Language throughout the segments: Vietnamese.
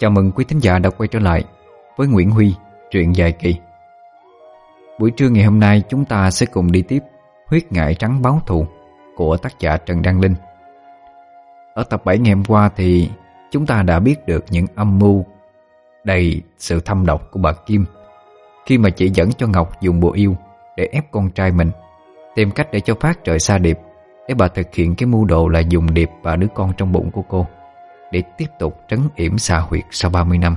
Chào mừng quý thính giả đã quay trở lại với Nguyễn Huy, truyện dài kỳ. Buổi trưa ngày hôm nay chúng ta sẽ cùng đi tiếp Huyết ngại trắng báo thù của tác giả Trần Đăng Linh. Ở tập 7 ngày hôm qua thì chúng ta đã biết được những âm mưu đầy sự thâm độc của bà Kim khi mà chỉ dẫn cho Ngọc dùng bùa yêu để ép con trai mình tìm cách để cho Phát trời xa Điệp để bà thực hiện cái mưu đồ là dùng Điệp và đứa con trong bụng của cô để tiếp tục trấn yểm xa huyệt sau 30 năm.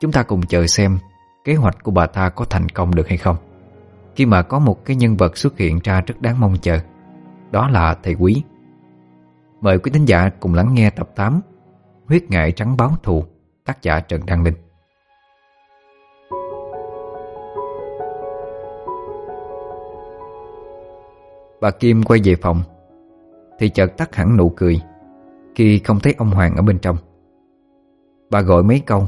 Chúng ta cùng chờ xem kế hoạch của bà ta có thành công được hay không. Khi mà có một cái nhân vật xuất hiện ra rất đáng mong chờ, đó là thầy quý. Mời quý thính giả cùng lắng nghe tập 8 Huyết ngại trắng báo thù, tác giả Trần Đăng Linh. Bà Kim quay về phòng Thì chợt tắt hẳn nụ cười khi không thấy ông Hoàng ở bên trong. Bà gọi mấy câu,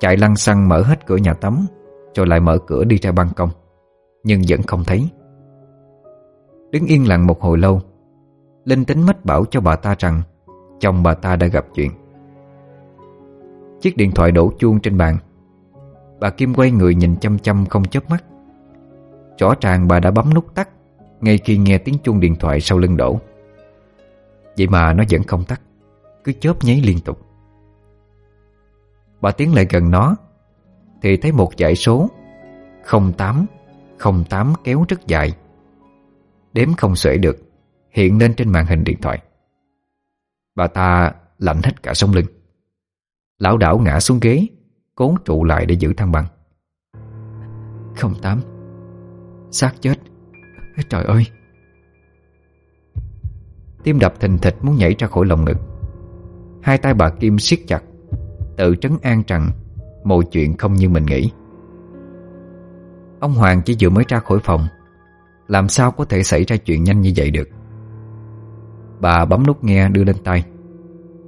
Chạy lăn xăng mở hết cửa nhà tắm, Rồi lại mở cửa đi ra ban công, Nhưng vẫn không thấy. Đứng yên lặng một hồi lâu, Linh tính mách bảo cho bà ta rằng Chồng bà ta đã gặp chuyện. Chiếc điện thoại đổ chuông trên bàn. Bà Kim quay người nhìn chăm chăm không chớp mắt. Rõ ràng bà đã bấm nút tắt Ngay khi nghe tiếng chuông điện thoại sau lưng đổ. Vậy mà nó vẫn không tắt, Cứ chớp nháy liên tục. Bà tiến lại gần nó, Thì thấy một dãy số 08 08 kéo rất dài. Đếm không xuể được, Hiện lên trên màn hình điện thoại. Bà ta lạnh hết cả sống lưng. Lão đảo ngã xuống ghế, Cố trụ lại để giữ thăng bằng. 08 xác chết. Trời ơi! Tim đập thình thịch muốn nhảy ra khỏi lồng ngực. Hai tay bà Kim siết chặt Tự trấn an rằng Mọi chuyện không như mình nghĩ. Ông Hoàng chỉ vừa mới ra khỏi phòng Làm sao có thể xảy ra chuyện nhanh như vậy được? Bà bấm nút nghe đưa lên tay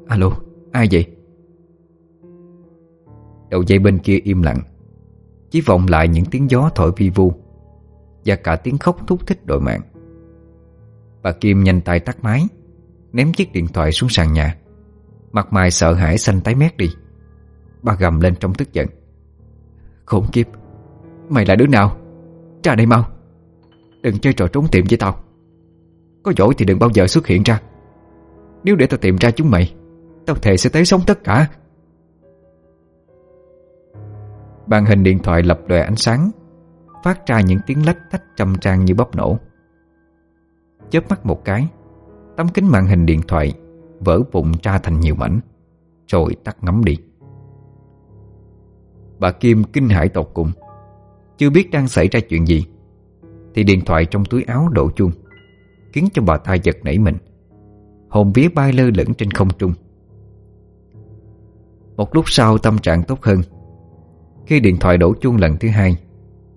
Alo, ai vậy? Đầu dây bên kia im lặng Chỉ vọng lại những tiếng gió thổi vi vu Và cả tiếng khóc thúc thích đội mạng. Bà Kim nhanh tay tắt máy, Ném chiếc điện thoại xuống sàn nhà. Mặt mày sợ hãi xanh tái mét đi. Bà gầm lên trong tức giận. Khốn kiếp, Mày là đứa nào? Ra đây mau. Đừng chơi trò trốn tìm với tao. Có giỏi thì đừng bao giờ xuất hiện ra. Nếu để tao tìm ra chúng mày, Tao thề sẽ tới sống tất cả. Bàn hình điện thoại lập lòe ánh sáng, Phát ra những tiếng lách tách trầm trang như bóp nổ. Chớp mắt một cái. Tấm kính màn hình điện thoại Vỡ vụn ra thành nhiều mảnh, Rồi tắt ngấm đi. Bà Kim kinh hãi tột cùng. Chưa biết đang xảy ra chuyện gì, Thì điện thoại trong túi áo đổ chuông, Khiến cho bà ta giật nảy mình. Hồn vía bay lơ lửng trên không trung. Một lúc sau tâm trạng tốt hơn. Khi điện thoại đổ chuông lần thứ hai,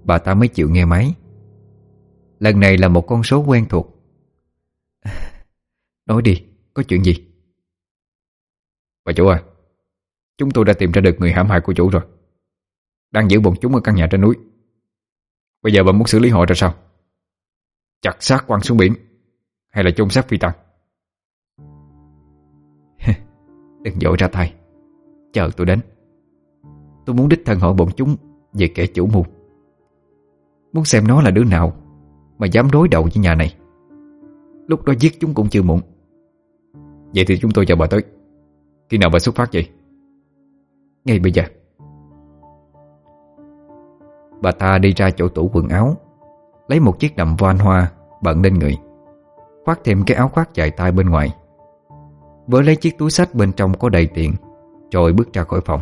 Bà ta mới chịu nghe máy. Lần này là một con số quen thuộc. Nói đi, có chuyện gì? Bà chủ à, chúng tôi đã tìm ra được người hãm hại của chủ rồi. Đang giữ bọn chúng ở căn nhà trên núi. Bây giờ bà muốn xử lý họ ra sao? Chặt xác quăng xuống biển hay là chôn xác phi tăng? Đừng dội ra tay. Chờ tôi đến. Tôi muốn đích thân hỏi bọn chúng về kẻ chủ mưu. Muốn xem nó là đứa nào mà dám đối đầu với nhà này. Lúc đó giết chúng cũng chưa muộn. Vậy thì chúng tôi chờ bà tới. Khi nào bà xuất phát vậy? Ngay bây giờ. Bà ta đi ra chỗ tủ quần áo, Lấy một chiếc đầm voan hoa Bận lên người, Khoác thêm cái áo khoác dài tay bên ngoài. Với lấy chiếc túi sách bên trong có đầy tiền, Rồi bước ra khỏi phòng.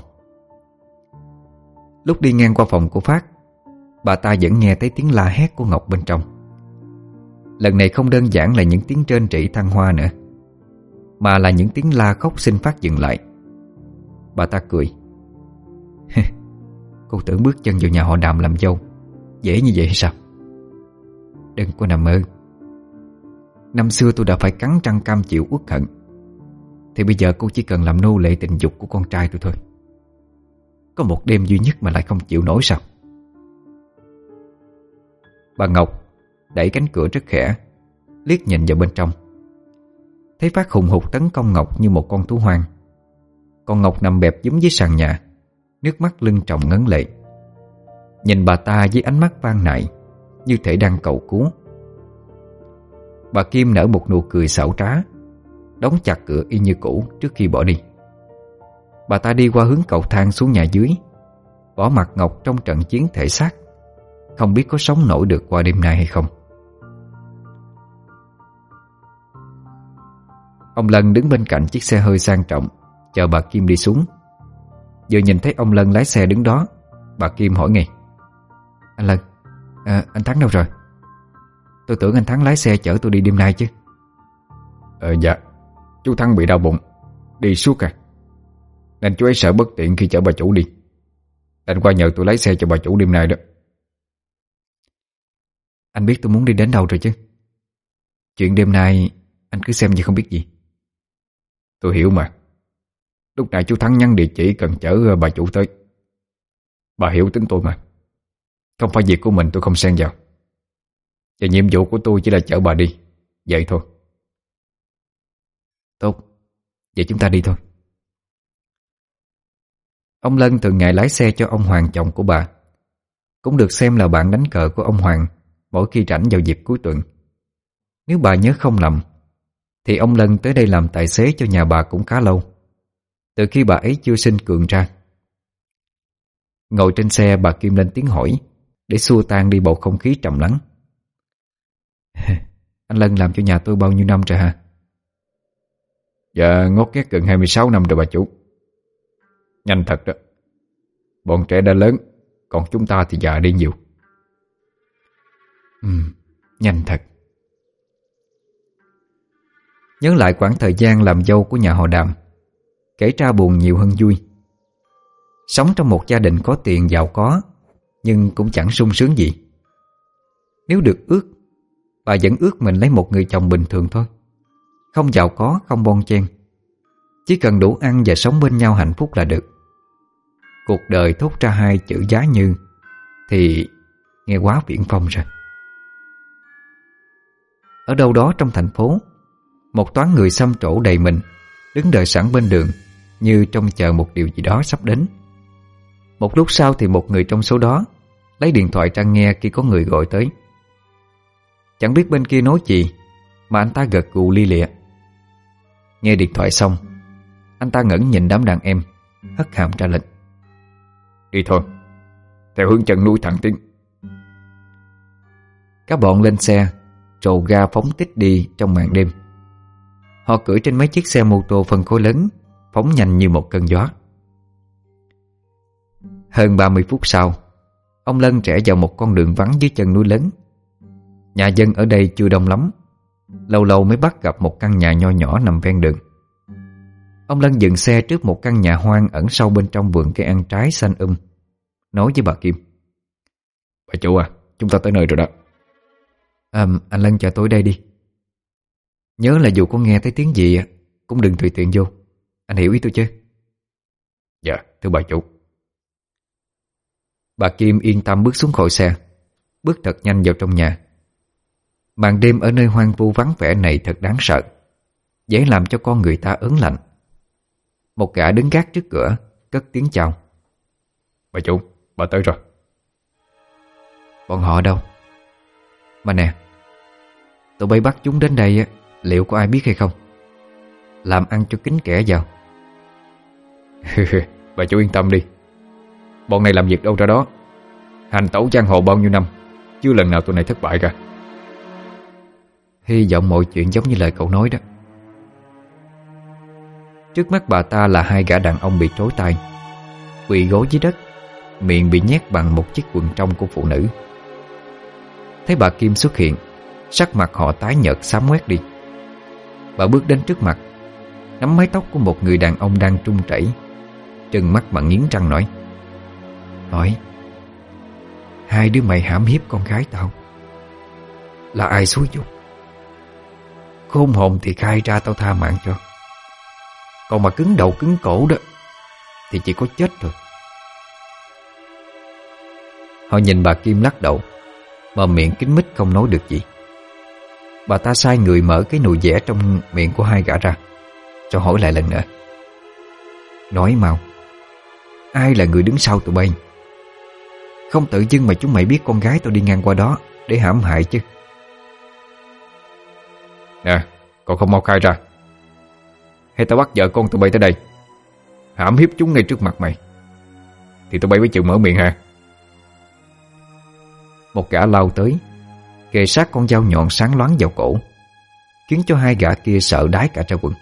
Lúc đi ngang qua phòng của Phát, Bà ta vẫn nghe thấy tiếng la hét của Ngọc bên trong. Lần này không đơn giản là những tiếng trên trĩ thăng hoa nữa mà là những tiếng la khóc xin phát dừng lại. Bà ta cười. cười Cô tưởng bước chân vào nhà họ đàm làm dâu. Dễ như vậy hay sao? Đừng có nằm mơ. Năm xưa tôi đã phải cắn răng cam chịu uất hận. Thì bây giờ cô chỉ cần làm nô lệ tình dục của con trai tôi thôi. Có một đêm duy nhất mà lại không chịu nổi sao? Bà Ngọc đẩy cánh cửa rất khẽ, Liếc nhìn vào bên trong. Thấy phát hùng hục tấn công Ngọc như một con thú hoang. Con Ngọc nằm bẹp dúm dưới sàn nhà, Nước mắt lưng trọng ngấn lệ. Nhìn bà ta với ánh mắt van nại, Như thể đang cầu cứu. Bà Kim nở một nụ cười xảo trá, Đóng chặt cửa y như cũ trước khi bỏ đi. Bà ta đi qua hướng cầu thang xuống nhà dưới, Bỏ mặt Ngọc trong trận chiến thể xác. Không biết có sống nổi được qua đêm nay hay không. Ông Lân đứng bên cạnh chiếc xe hơi sang trọng Chờ bà Kim đi xuống. Vừa nhìn thấy ông Lân lái xe đứng đó Bà Kim hỏi ngay Anh Lân à, Anh Thắng đâu rồi? Tôi tưởng anh Thắng lái xe chở tôi đi đêm nay chứ. Ờ dạ Chú Thắng bị đau bụng Đi suốt à. Nên chú ấy sợ bất tiện khi chở bà chủ đi. Đành qua nhờ tôi lái xe cho bà chủ đêm nay đó. Anh biết tôi muốn đi đến đâu rồi chứ? Chuyện đêm nay Anh cứ xem như không biết gì. Tôi hiểu mà. Lúc nãy chú Thắng nhắn địa chỉ cần chở ờ, bà chủ tới. Bà hiểu tính tôi mà. Không phải việc của mình tôi không xen vào. Và nhiệm vụ của tôi chỉ là chở bà đi. Vậy thôi. Tốt. Vậy chúng ta đi thôi. Ông Lân thường ngày lái xe cho ông Hoàng chồng của bà. Cũng được xem là bạn đánh cờ của ông Hoàng Mỗi khi rảnh vào dịp cuối tuần. Nếu bà nhớ không lầm thì ông Lân tới đây làm tài xế cho nhà bà cũng khá lâu. Từ khi bà ấy chưa sinh cường ra. Ngồi trên xe bà Kim lên tiếng hỏi Để xua tan đi bầu không khí trầm lắng. Anh Lân làm cho nhà tôi bao nhiêu năm rồi hả? Dạ ngót nghét gần 26 năm rồi bà chủ. Nhanh thật đó. Bọn trẻ đã lớn Còn chúng ta thì già đi nhiều. Ừ, nhanh thật. Nhớ lại quãng thời gian làm dâu của nhà họ đàm. Kể ra buồn nhiều hơn vui. Sống trong một gia đình có tiền giàu có Nhưng cũng chẳng sung sướng gì. Nếu được ước Bà vẫn ước mình lấy một người chồng bình thường thôi. Không giàu có, không bon chen. Chỉ cần đủ ăn và sống bên nhau hạnh phúc là được. Cuộc đời thốt ra hai chữ giá như Thì nghe quá viễn phong rồi. Ở đâu đó trong thành phố một toán người xăm trổ đầy mình, Đứng đợi sẵn bên đường, Như trông chờ một điều gì đó sắp đến. Một lúc sau thì một người trong số đó Lấy điện thoại ra nghe khi có người gọi tới. Chẳng biết bên kia nói gì, Mà anh ta gật gù ly lịa. Nghe điện thoại xong, Anh ta ngẩn nhìn đám đàn em, Hất hàm ra lệnh. Đi thôi, Theo hướng chân núi thẳng tiến. Các bọn lên xe, Trồ ga phóng tích đi trong màn đêm. Họ cưỡi trên mấy chiếc xe mô tô phân khối lớn Phóng nhanh như một cơn gió. Hơn 30 phút sau Ông Lân trẻ vào một con đường vắng dưới chân núi lớn. Nhà dân ở đây chưa đông lắm Lâu lâu mới bắt gặp một căn nhà nho nhỏ nằm ven đường. Ông Lân dừng xe trước một căn nhà hoang ẩn sâu bên trong vườn cây ăn trái xanh um Nói với bà Kim. Bà chủ à, chúng ta tới nơi rồi đó. À, Anh Lân chờ tôi đây đi Nhớ là dù có nghe thấy tiếng gì Cũng đừng tùy tiện vô. Anh hiểu ý tôi chứ? Dạ, thưa bà chủ. Bà Kim yên tâm bước xuống khỏi xe Bước thật nhanh vào trong nhà. Màn đêm ở nơi hoang vu vắng vẻ này thật đáng sợ Dễ làm cho con người ta ớn lạnh. Một gã đứng gác trước cửa Cất tiếng chào. Bà chủ, bà tới rồi. Bọn họ đâu? Mà nè Tụi bay bắt chúng đến đây Liệu có ai biết hay không? Làm ăn cho kính kẻ vào Bà chủ yên tâm đi. Bọn này làm việc đâu ra đó. Hành tẩu giang hồ bao nhiêu năm, Chưa lần nào tụi này thất bại cả. Hy vọng mọi chuyện giống như lời cậu nói đó. Trước mắt bà ta là hai gã đàn ông bị trối tay, Quỳ gối dưới đất, Miệng bị nhét bằng một chiếc quần trong của phụ nữ. Thấy bà Kim xuất hiện, Sắc mặt họ tái nhợt xám quét đi. Bà bước đến trước mặt. Nắm mái tóc của một người đàn ông đang trung chảy Trừng mắt mà nghiến răng nói Hỏi Hai đứa mày hãm hiếp con gái tao. Là ai xúi dục? Khôn hồn thì khai ra tao tha mạng cho. Còn mà cứng đầu cứng cổ đó, Thì chỉ có chết rồi. Họ nhìn bà Kim lắc đầu, Mà miệng kín mít không nói được gì. Bà ta sai người mở cái nồi dẻ trong miệng của hai gã ra, Cho hỏi lại lần nữa. Nói mau, Ai là người đứng sau tụi bay? Không tự dưng mà chúng mày biết con gái tao đi ngang qua đó Để hãm hại chứ. Nè Còn không mau khai ra. Hay tao bắt vợ con tụi bay tới đây, Hãm hiếp chúng ngay trước mặt mày, Thì tụi bay mới chịu mở miệng hả? Một gã lao tới Kề sát con dao nhọn sáng loáng vào cổ Khiến cho hai gã kia sợ đái cả ra quần.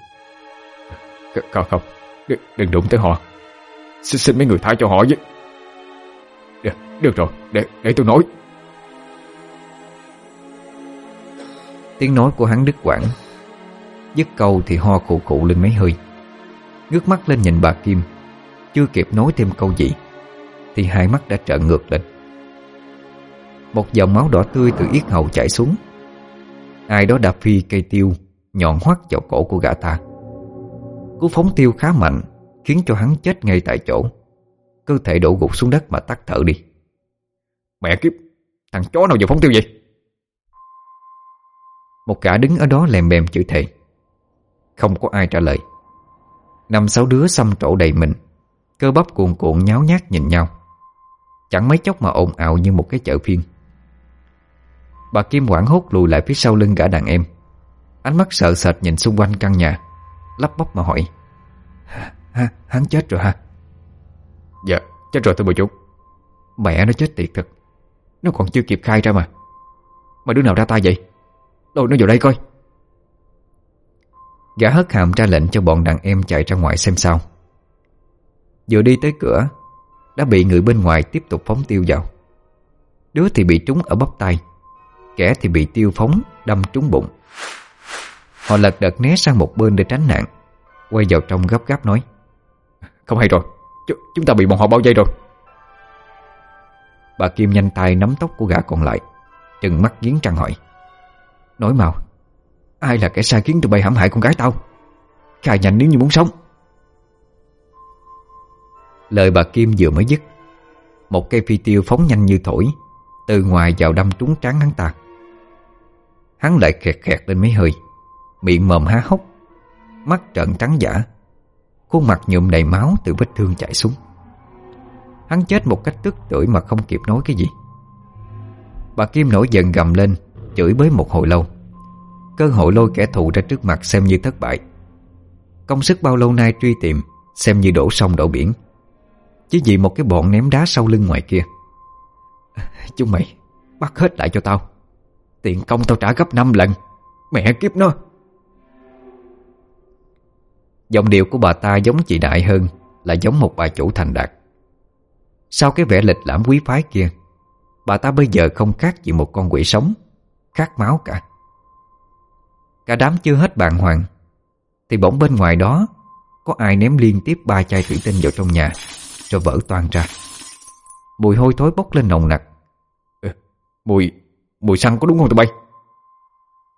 Không không Đừng, đừng đụng tới họ. Xin, xin mấy người tha cho họ với. Được, được rồi để, để tôi nói. Tiếng nói của hắn đứt quãng Dứt câu thì ho khụ khụ lên mấy hơi. Ngước mắt lên nhìn bà Kim Chưa kịp nói thêm câu gì Thì hai mắt đã trợn ngược lên một dòng máu đỏ tươi từ yết hầu chảy xuống. Ai đó đạp phi cây tiêu, Nhọn hoắt vào cổ của gã ta. Cú phóng tiêu khá mạnh, Khiến cho hắn chết ngay tại chỗ. Cơ thể đổ gục xuống đất mà tắt thở đi. Mẹ kiếp, Thằng chó nào giờ phóng tiêu vậy? Một gã đứng ở đó lèm bèm chữ thề. Không có ai trả lời. Năm sáu đứa xăm trổ đầy mình, Cơ bắp cuồn cuộn nháo nhác nhìn nhau. Chẳng mấy chốc mà ồn ào như một cái chợ phiên. Bà Kim quảng hốt lùi lại phía sau lưng gã đàn em. Ánh mắt sợ sệt nhìn xung quanh căn nhà Lắp bắp mà hỏi. Ha, hắn chết rồi hả? Dạ, chết rồi thưa bà chú Mẹ nó chết tiệt thật. Nó còn chưa kịp khai ra mà. Mà đứa nào ra tay vậy? Đâu nó vào đây coi. Gã hất hàm ra lệnh cho bọn đàn em chạy ra ngoài xem sao. Vừa đi tới cửa Đã bị người bên ngoài tiếp tục phóng tiêu vào. Đứa thì bị trúng ở bắp tay Kẻ thì bị tiêu phóng, đâm trúng bụng. Họ lật đật né sang một bên để tránh nạn. Quay vào trong gấp gáp nói, Không hay rồi, Ch, Chúng ta bị bọn họ bao vây rồi. Bà Kim nhanh tay nắm tóc của gã còn lại, Trừng mắt giếng trăng hỏi, Nói mau, Ai là kẻ sai khiến tụi bay hãm hại con gái tao? Khai nhanh nếu như muốn sống. Lời bà Kim vừa mới dứt, Một cây phi tiêu phóng nhanh như thổi từ ngoài vào đâm trúng trán hắn ta. Hắn lại khẹt khẹt lên mấy hơi, Miệng mồm há hốc, Mắt trợn trắng giả, Khuôn mặt nhuộm đầy máu từ vết thương chảy xuống. Hắn chết một cách tức tưởi mà không kịp nói cái gì. Bà Kim nổi giận gầm lên, Chửi bới một hồi lâu. Cơ hội lôi kẻ thù ra trước mặt xem như thất bại. Công sức bao lâu nay truy tìm, Xem như đổ sông đổ biển. Chỉ vì một cái bọn ném đá sau lưng ngoài kia. Chúng mày, Bắt hết lại cho tao. Tiền công tao trả gấp 5 lần. Mẹ kiếp nó. Giọng điệu của bà ta giống chị Đại hơn, Là giống một bà chủ thành đạt. Sau cái vẻ lịch lãm quý phái kia, Bà ta bây giờ không khác gì một con quỷ sống, Khát máu cả. Cả đám chưa hết bàng hoàng, Thì bỗng bên ngoài đó, Có ai ném liên tiếp ba chai thủy tinh vào trong nhà, Rồi vỡ toan ra. Mùi hôi thối bốc lên nồng nặc. Mùi Mùi xăng có đúng không tụi bay?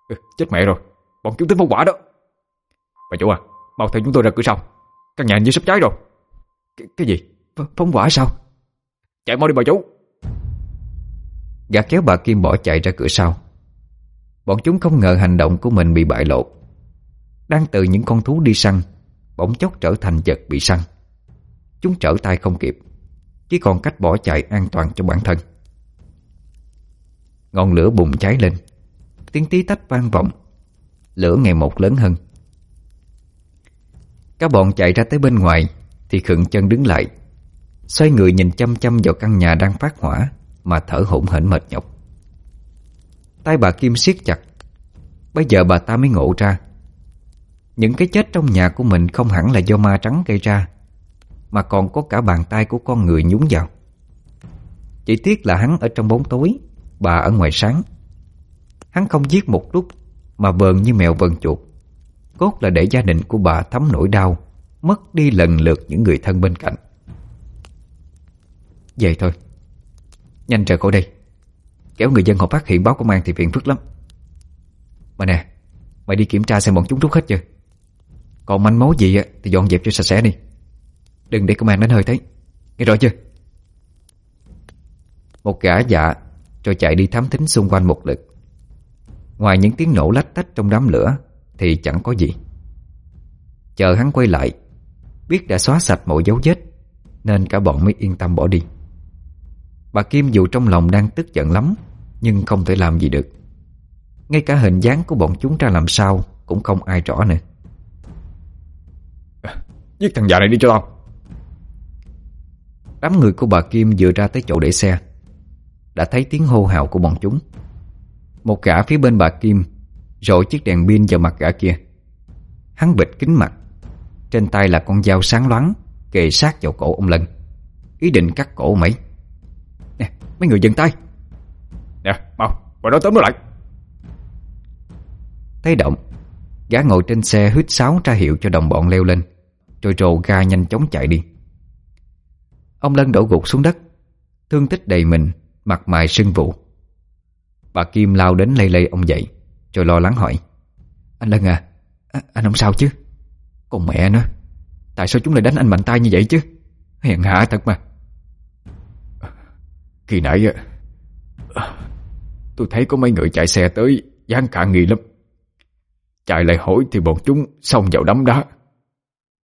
Ừ, Chết mẹ rồi Bọn chúng tính phong quả đó. Bà chủ à Mau theo chúng tôi ra cửa sau. Căn nhà như sắp cháy rồi. Cái, cái gì? Ph phóng quả sao? Chạy mau đi bà chú Gã kéo bà Kim bỏ chạy ra cửa sau. Bọn chúng không ngờ hành động của mình bị bại lộ. Đang từ những con thú đi săn Bỗng chốc trở thành vật bị săn. Chúng trở tay không kịp Chỉ còn cách bỏ chạy an toàn cho bản thân. Ngọn lửa bùng cháy lên. Tiếng tí tách vang vọng. Lửa ngày một lớn hơn. Các bọn chạy ra tới bên ngoài, Thì khựng chân đứng lại, Xoay người nhìn chăm chăm vào căn nhà đang phát hỏa Mà thở hổn hển mệt nhọc. Tay bà Kim siết chặt. Bây giờ bà ta mới ngộ ra. Những cái chết trong nhà của mình Không hẳn là do ma trắng gây ra, Mà còn có cả bàn tay của con người nhúng vào. Chỉ tiếc là hắn ở trong bóng tối. Bà ở ngoài sáng. Hắn không giết một lúc Mà vờn như mèo vờn chuột. Cốt là để gia đình của bà thấm nỗi đau, Mất đi lần lượt những người thân bên cạnh. Vậy thôi. Nhanh rời khỏi đây. Kéo người dân họ phát hiện báo công an thì phiền phức lắm. Mà nè, Mày đi kiểm tra xem bọn chúng rút hết chưa? Còn manh mối gì thì dọn dẹp cho sạch sẽ đi. Đừng để công an đến hơi thấy. Nghe rõ chưa? Một gã dạ rồi chạy đi thám thính xung quanh một lượt. Ngoài những tiếng nổ lách tách trong đám lửa Thì chẳng có gì. Chờ hắn quay lại Biết đã xóa sạch mọi dấu vết Nên cả bọn mới yên tâm bỏ đi. Bà Kim dù trong lòng đang tức giận lắm Nhưng không thể làm gì được. Ngay cả hình dáng của bọn chúng ra làm sao Cũng không ai rõ nữa. Giết thằng già này đi cho tao. Đám người của bà Kim vừa ra tới chỗ để xe Đã thấy tiếng hô hào của bọn chúng. Một gã phía bên bà Kim Rội chiếc đèn pin vào mặt gã kia. Hắn bịt kính mặt. Trên tay là con dao sáng loáng Kề sát vào cổ ông Lân. Ý định cắt cổ mấy. Nè mấy người dừng tay. Nè mau Bà đó tóm nó lại. Thấy động Gã ngồi trên xe hít sáo ra hiệu cho đồng bọn leo lên Rồi rồ ga nhanh chóng chạy đi. Ông Lân đổ gục xuống đất Thương tích đầy mình Mặt mày sưng vụ. Bà Kim lao đến lay lay ông dậy Rồi lo lắng hỏi Anh Lân à, à Anh không sao chứ? Còn mẹ nó Tại sao chúng lại đánh anh mạnh tay như vậy chứ? Hèn hạ thật mà. Khi nãy Tôi thấy có mấy người chạy xe tới dáng khả nghi lắm. Chạy lại hỏi thì bọn chúng xông vào đấm đá.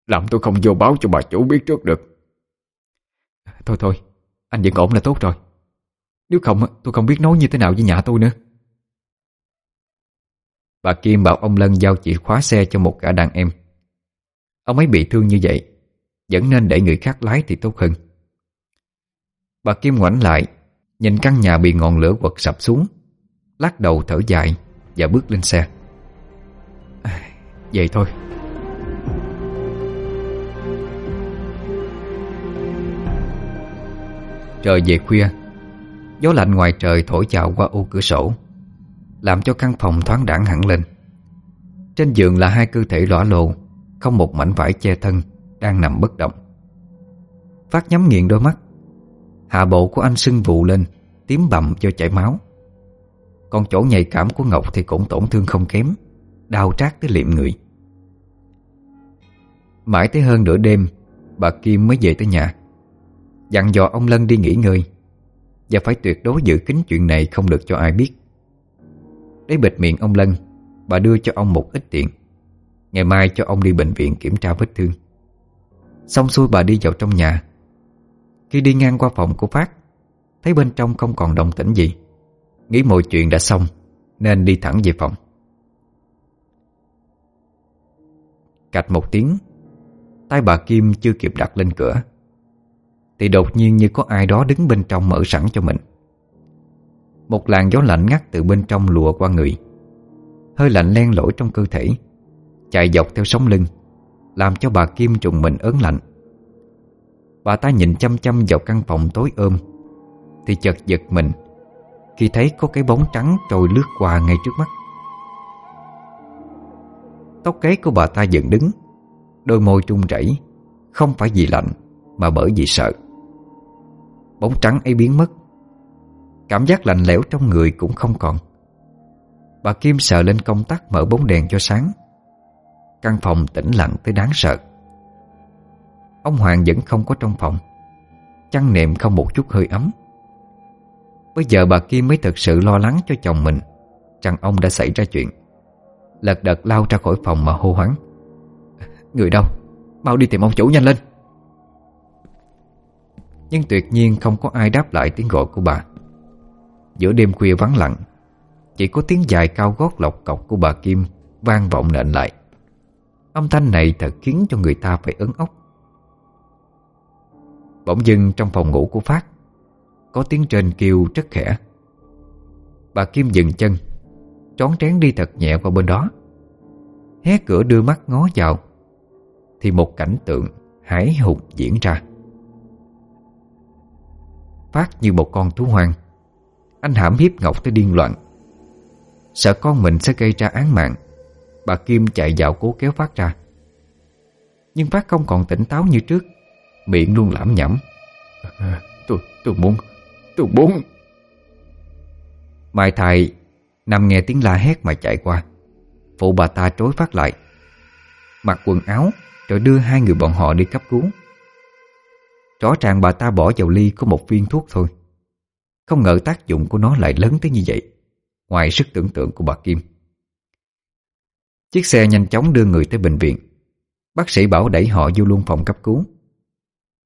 Làm tôi không vô báo cho bà chủ biết trước được. Thôi thôi Anh vẫn ổn là tốt rồi nếu không tôi không biết nói như thế nào với nhà tôi nữa. Bà Kim bảo ông Lân giao chìa khóa xe cho một cả đàn em. Ông ấy bị thương như vậy Vẫn nên để người khác lái thì tốt hơn. Bà Kim ngoảnh lại Nhìn căn nhà bị ngọn lửa quật sập xuống Lắc đầu thở dài Và bước lên xe. À, Vậy thôi. Trời về khuya Gió lạnh ngoài trời thổi chào qua ô cửa sổ, Làm cho căn phòng thoáng đẳng hẳn lên. Trên giường là hai cơ thể lõa lộ Không một mảnh vải che thân Đang nằm bất động. Phát nhắm nghiện đôi mắt, Hạ bộ của anh sưng vụ lên, Tím bầm do chảy máu. Còn chỗ nhạy cảm của Ngọc thì cũng tổn thương không kém, Đau trát tới liệm người. Mãi tới hơn nửa đêm, Bà Kim mới về tới nhà. Dặn dò ông Lân đi nghỉ ngơi. Và phải tuyệt đối giữ kín chuyện này không được cho ai biết. Để bịt miệng ông Lân, Bà đưa cho ông một ít tiền. Ngày mai cho ông đi bệnh viện kiểm tra vết thương. Xong xuôi bà đi vào trong nhà. Khi đi ngang qua phòng của Phát, Thấy bên trong không còn động tĩnh gì. Nghĩ mọi chuyện đã xong, Nên đi thẳng về phòng. Cạch một tiếng, Tay bà Kim chưa kịp đặt lên cửa thì đột nhiên như có ai đó đứng bên trong mở sẵn cho mình. Một làn gió lạnh ngắt từ bên trong lùa qua người. Hơi lạnh len lỏi trong cơ thể, Chạy dọc theo sống lưng, Làm cho bà Kim trùng mình ớn lạnh. Bà ta nhìn chăm chăm vào căn phòng tối ôm, Thì chợt giật mình Khi thấy có cái bóng trắng trôi lướt qua ngay trước mắt. Tóc kế của bà ta dựng đứng, Đôi môi trung rẩy, Không phải vì lạnh Mà bởi vì sợ. Bóng trắng ấy biến mất. Cảm giác lạnh lẽo trong người cũng không còn. Bà Kim sợ lên công tắc mở bóng đèn cho sáng. Căn phòng tĩnh lặng tới đáng sợ. Ông Hoàng vẫn không có trong phòng. Chăn nệm không một chút hơi ấm. Bây giờ bà Kim mới thật sự lo lắng cho chồng mình. Rằng ông đã xảy ra chuyện. Lật đật lao ra khỏi phòng mà hô hoáng. Người đâu? Mau đi tìm ông chủ nhanh lên nhưng tuyệt nhiên không có ai đáp lại tiếng gọi của bà. Giữa đêm khuya vắng lặng, Chỉ có tiếng dài cao gót lọc cọc của bà Kim Vang vọng nện lại. Âm thanh này thật khiến cho người ta phải ấn ốc. Bỗng dưng trong phòng ngủ của Phát, Có tiếng trên kêu rất khẽ. Bà Kim dừng chân, Trón trén đi thật nhẹ qua bên đó. Hé cửa đưa mắt ngó vào, Thì một cảnh tượng hãi hùng diễn ra. Phát như một con thú hoang. Anh hãm hiếp Ngọc tới điên loạn. Sợ con mình sẽ gây ra án mạng Bà Kim chạy dạo cố kéo Phát ra. Nhưng Phát không còn tỉnh táo như trước Miệng luôn lãm nhẩm. À, tôi, tôi muốn Tôi muốn. Mai thầy Nằm nghe tiếng la hét mà chạy qua. Phụ bà ta trối Phát lại. Mặc quần áo Rồi đưa hai người bọn họ đi cấp cứu. Rõ ràng bà ta bỏ vào ly có một viên thuốc thôi. Không ngờ tác dụng của nó lại lớn tới như vậy. Ngoài sức tưởng tượng của bà Kim. Chiếc xe nhanh chóng đưa người tới bệnh viện. Bác sĩ bảo đẩy họ vô luôn phòng cấp cứu.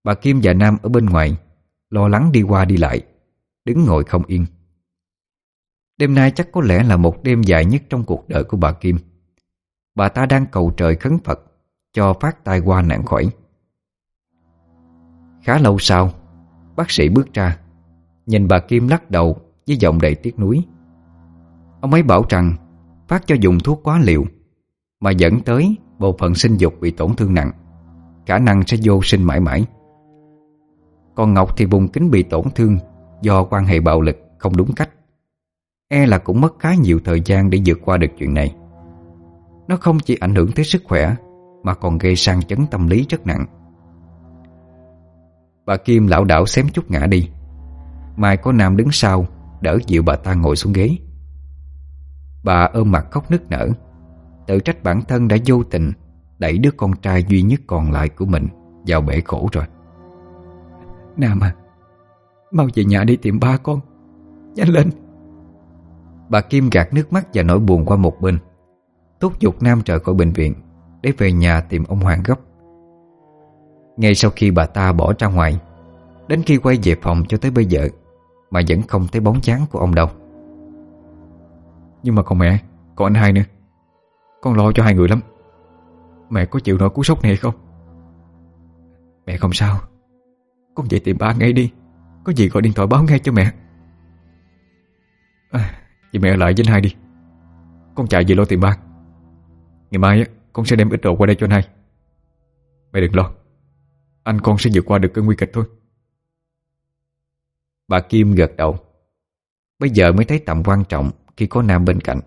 Bà Kim và Nam ở bên ngoài, Lo lắng đi qua đi lại, Đứng ngồi không yên. Đêm nay chắc có lẽ là một đêm dài nhất trong cuộc đời của bà Kim. Bà ta đang cầu trời khấn Phật, Cho phát tai qua nạn khỏi. Khá lâu sau, Bác sĩ bước ra, Nhìn bà Kim lắc đầu Với giọng đầy tiếc nuối. Ông ấy bảo rằng Phát cho dùng thuốc quá liều, Mà dẫn tới bộ phận sinh dục bị tổn thương nặng, Khả năng sẽ vô sinh mãi mãi. Còn Ngọc thì vùng kính bị tổn thương Do quan hệ bạo lực không đúng cách. E là cũng mất khá nhiều thời gian để vượt qua được chuyện này. Nó không chỉ ảnh hưởng tới sức khỏe, Mà còn gây sang chấn tâm lý rất nặng. Bà Kim lão đảo xém chút ngã đi. Mai có Nam đứng sau Đỡ dịu bà ta ngồi xuống ghế. Bà ôm mặt khóc nức nở. Tự trách bản thân đã vô tình Đẩy đứa con trai duy nhất còn lại của mình Vào bể khổ rồi. Nam à Mau về nhà đi tìm ba con. Nhanh lên. Bà Kim gạt nước mắt và nỗi buồn qua một bên. Thúc giục Nam trở khỏi bệnh viện Để về nhà tìm ông Hoàng gấp ngay sau khi bà ta bỏ ra ngoài Đến khi quay về phòng cho tới bây giờ Mà vẫn không thấy bóng dáng của ông đâu. Nhưng mà còn mẹ Còn anh hai nữa. Con lo cho hai người lắm. Mẹ có chịu nổi cú sốc này không? Mẹ không sao. Con về tìm ba ngay đi. Có gì gọi điện thoại báo ngay cho mẹ. À, Vậy mẹ ở lại với anh hai đi. Con chạy về lo tìm ba. Ngày mai á con sẽ đem ít đồ qua đây cho anh hai. Mẹ đừng lo. Anh con sẽ vượt qua được cơn nguy kịch thôi. Bà Kim gật đầu. Bây giờ mới thấy tầm quan trọng Khi có Nam bên cạnh.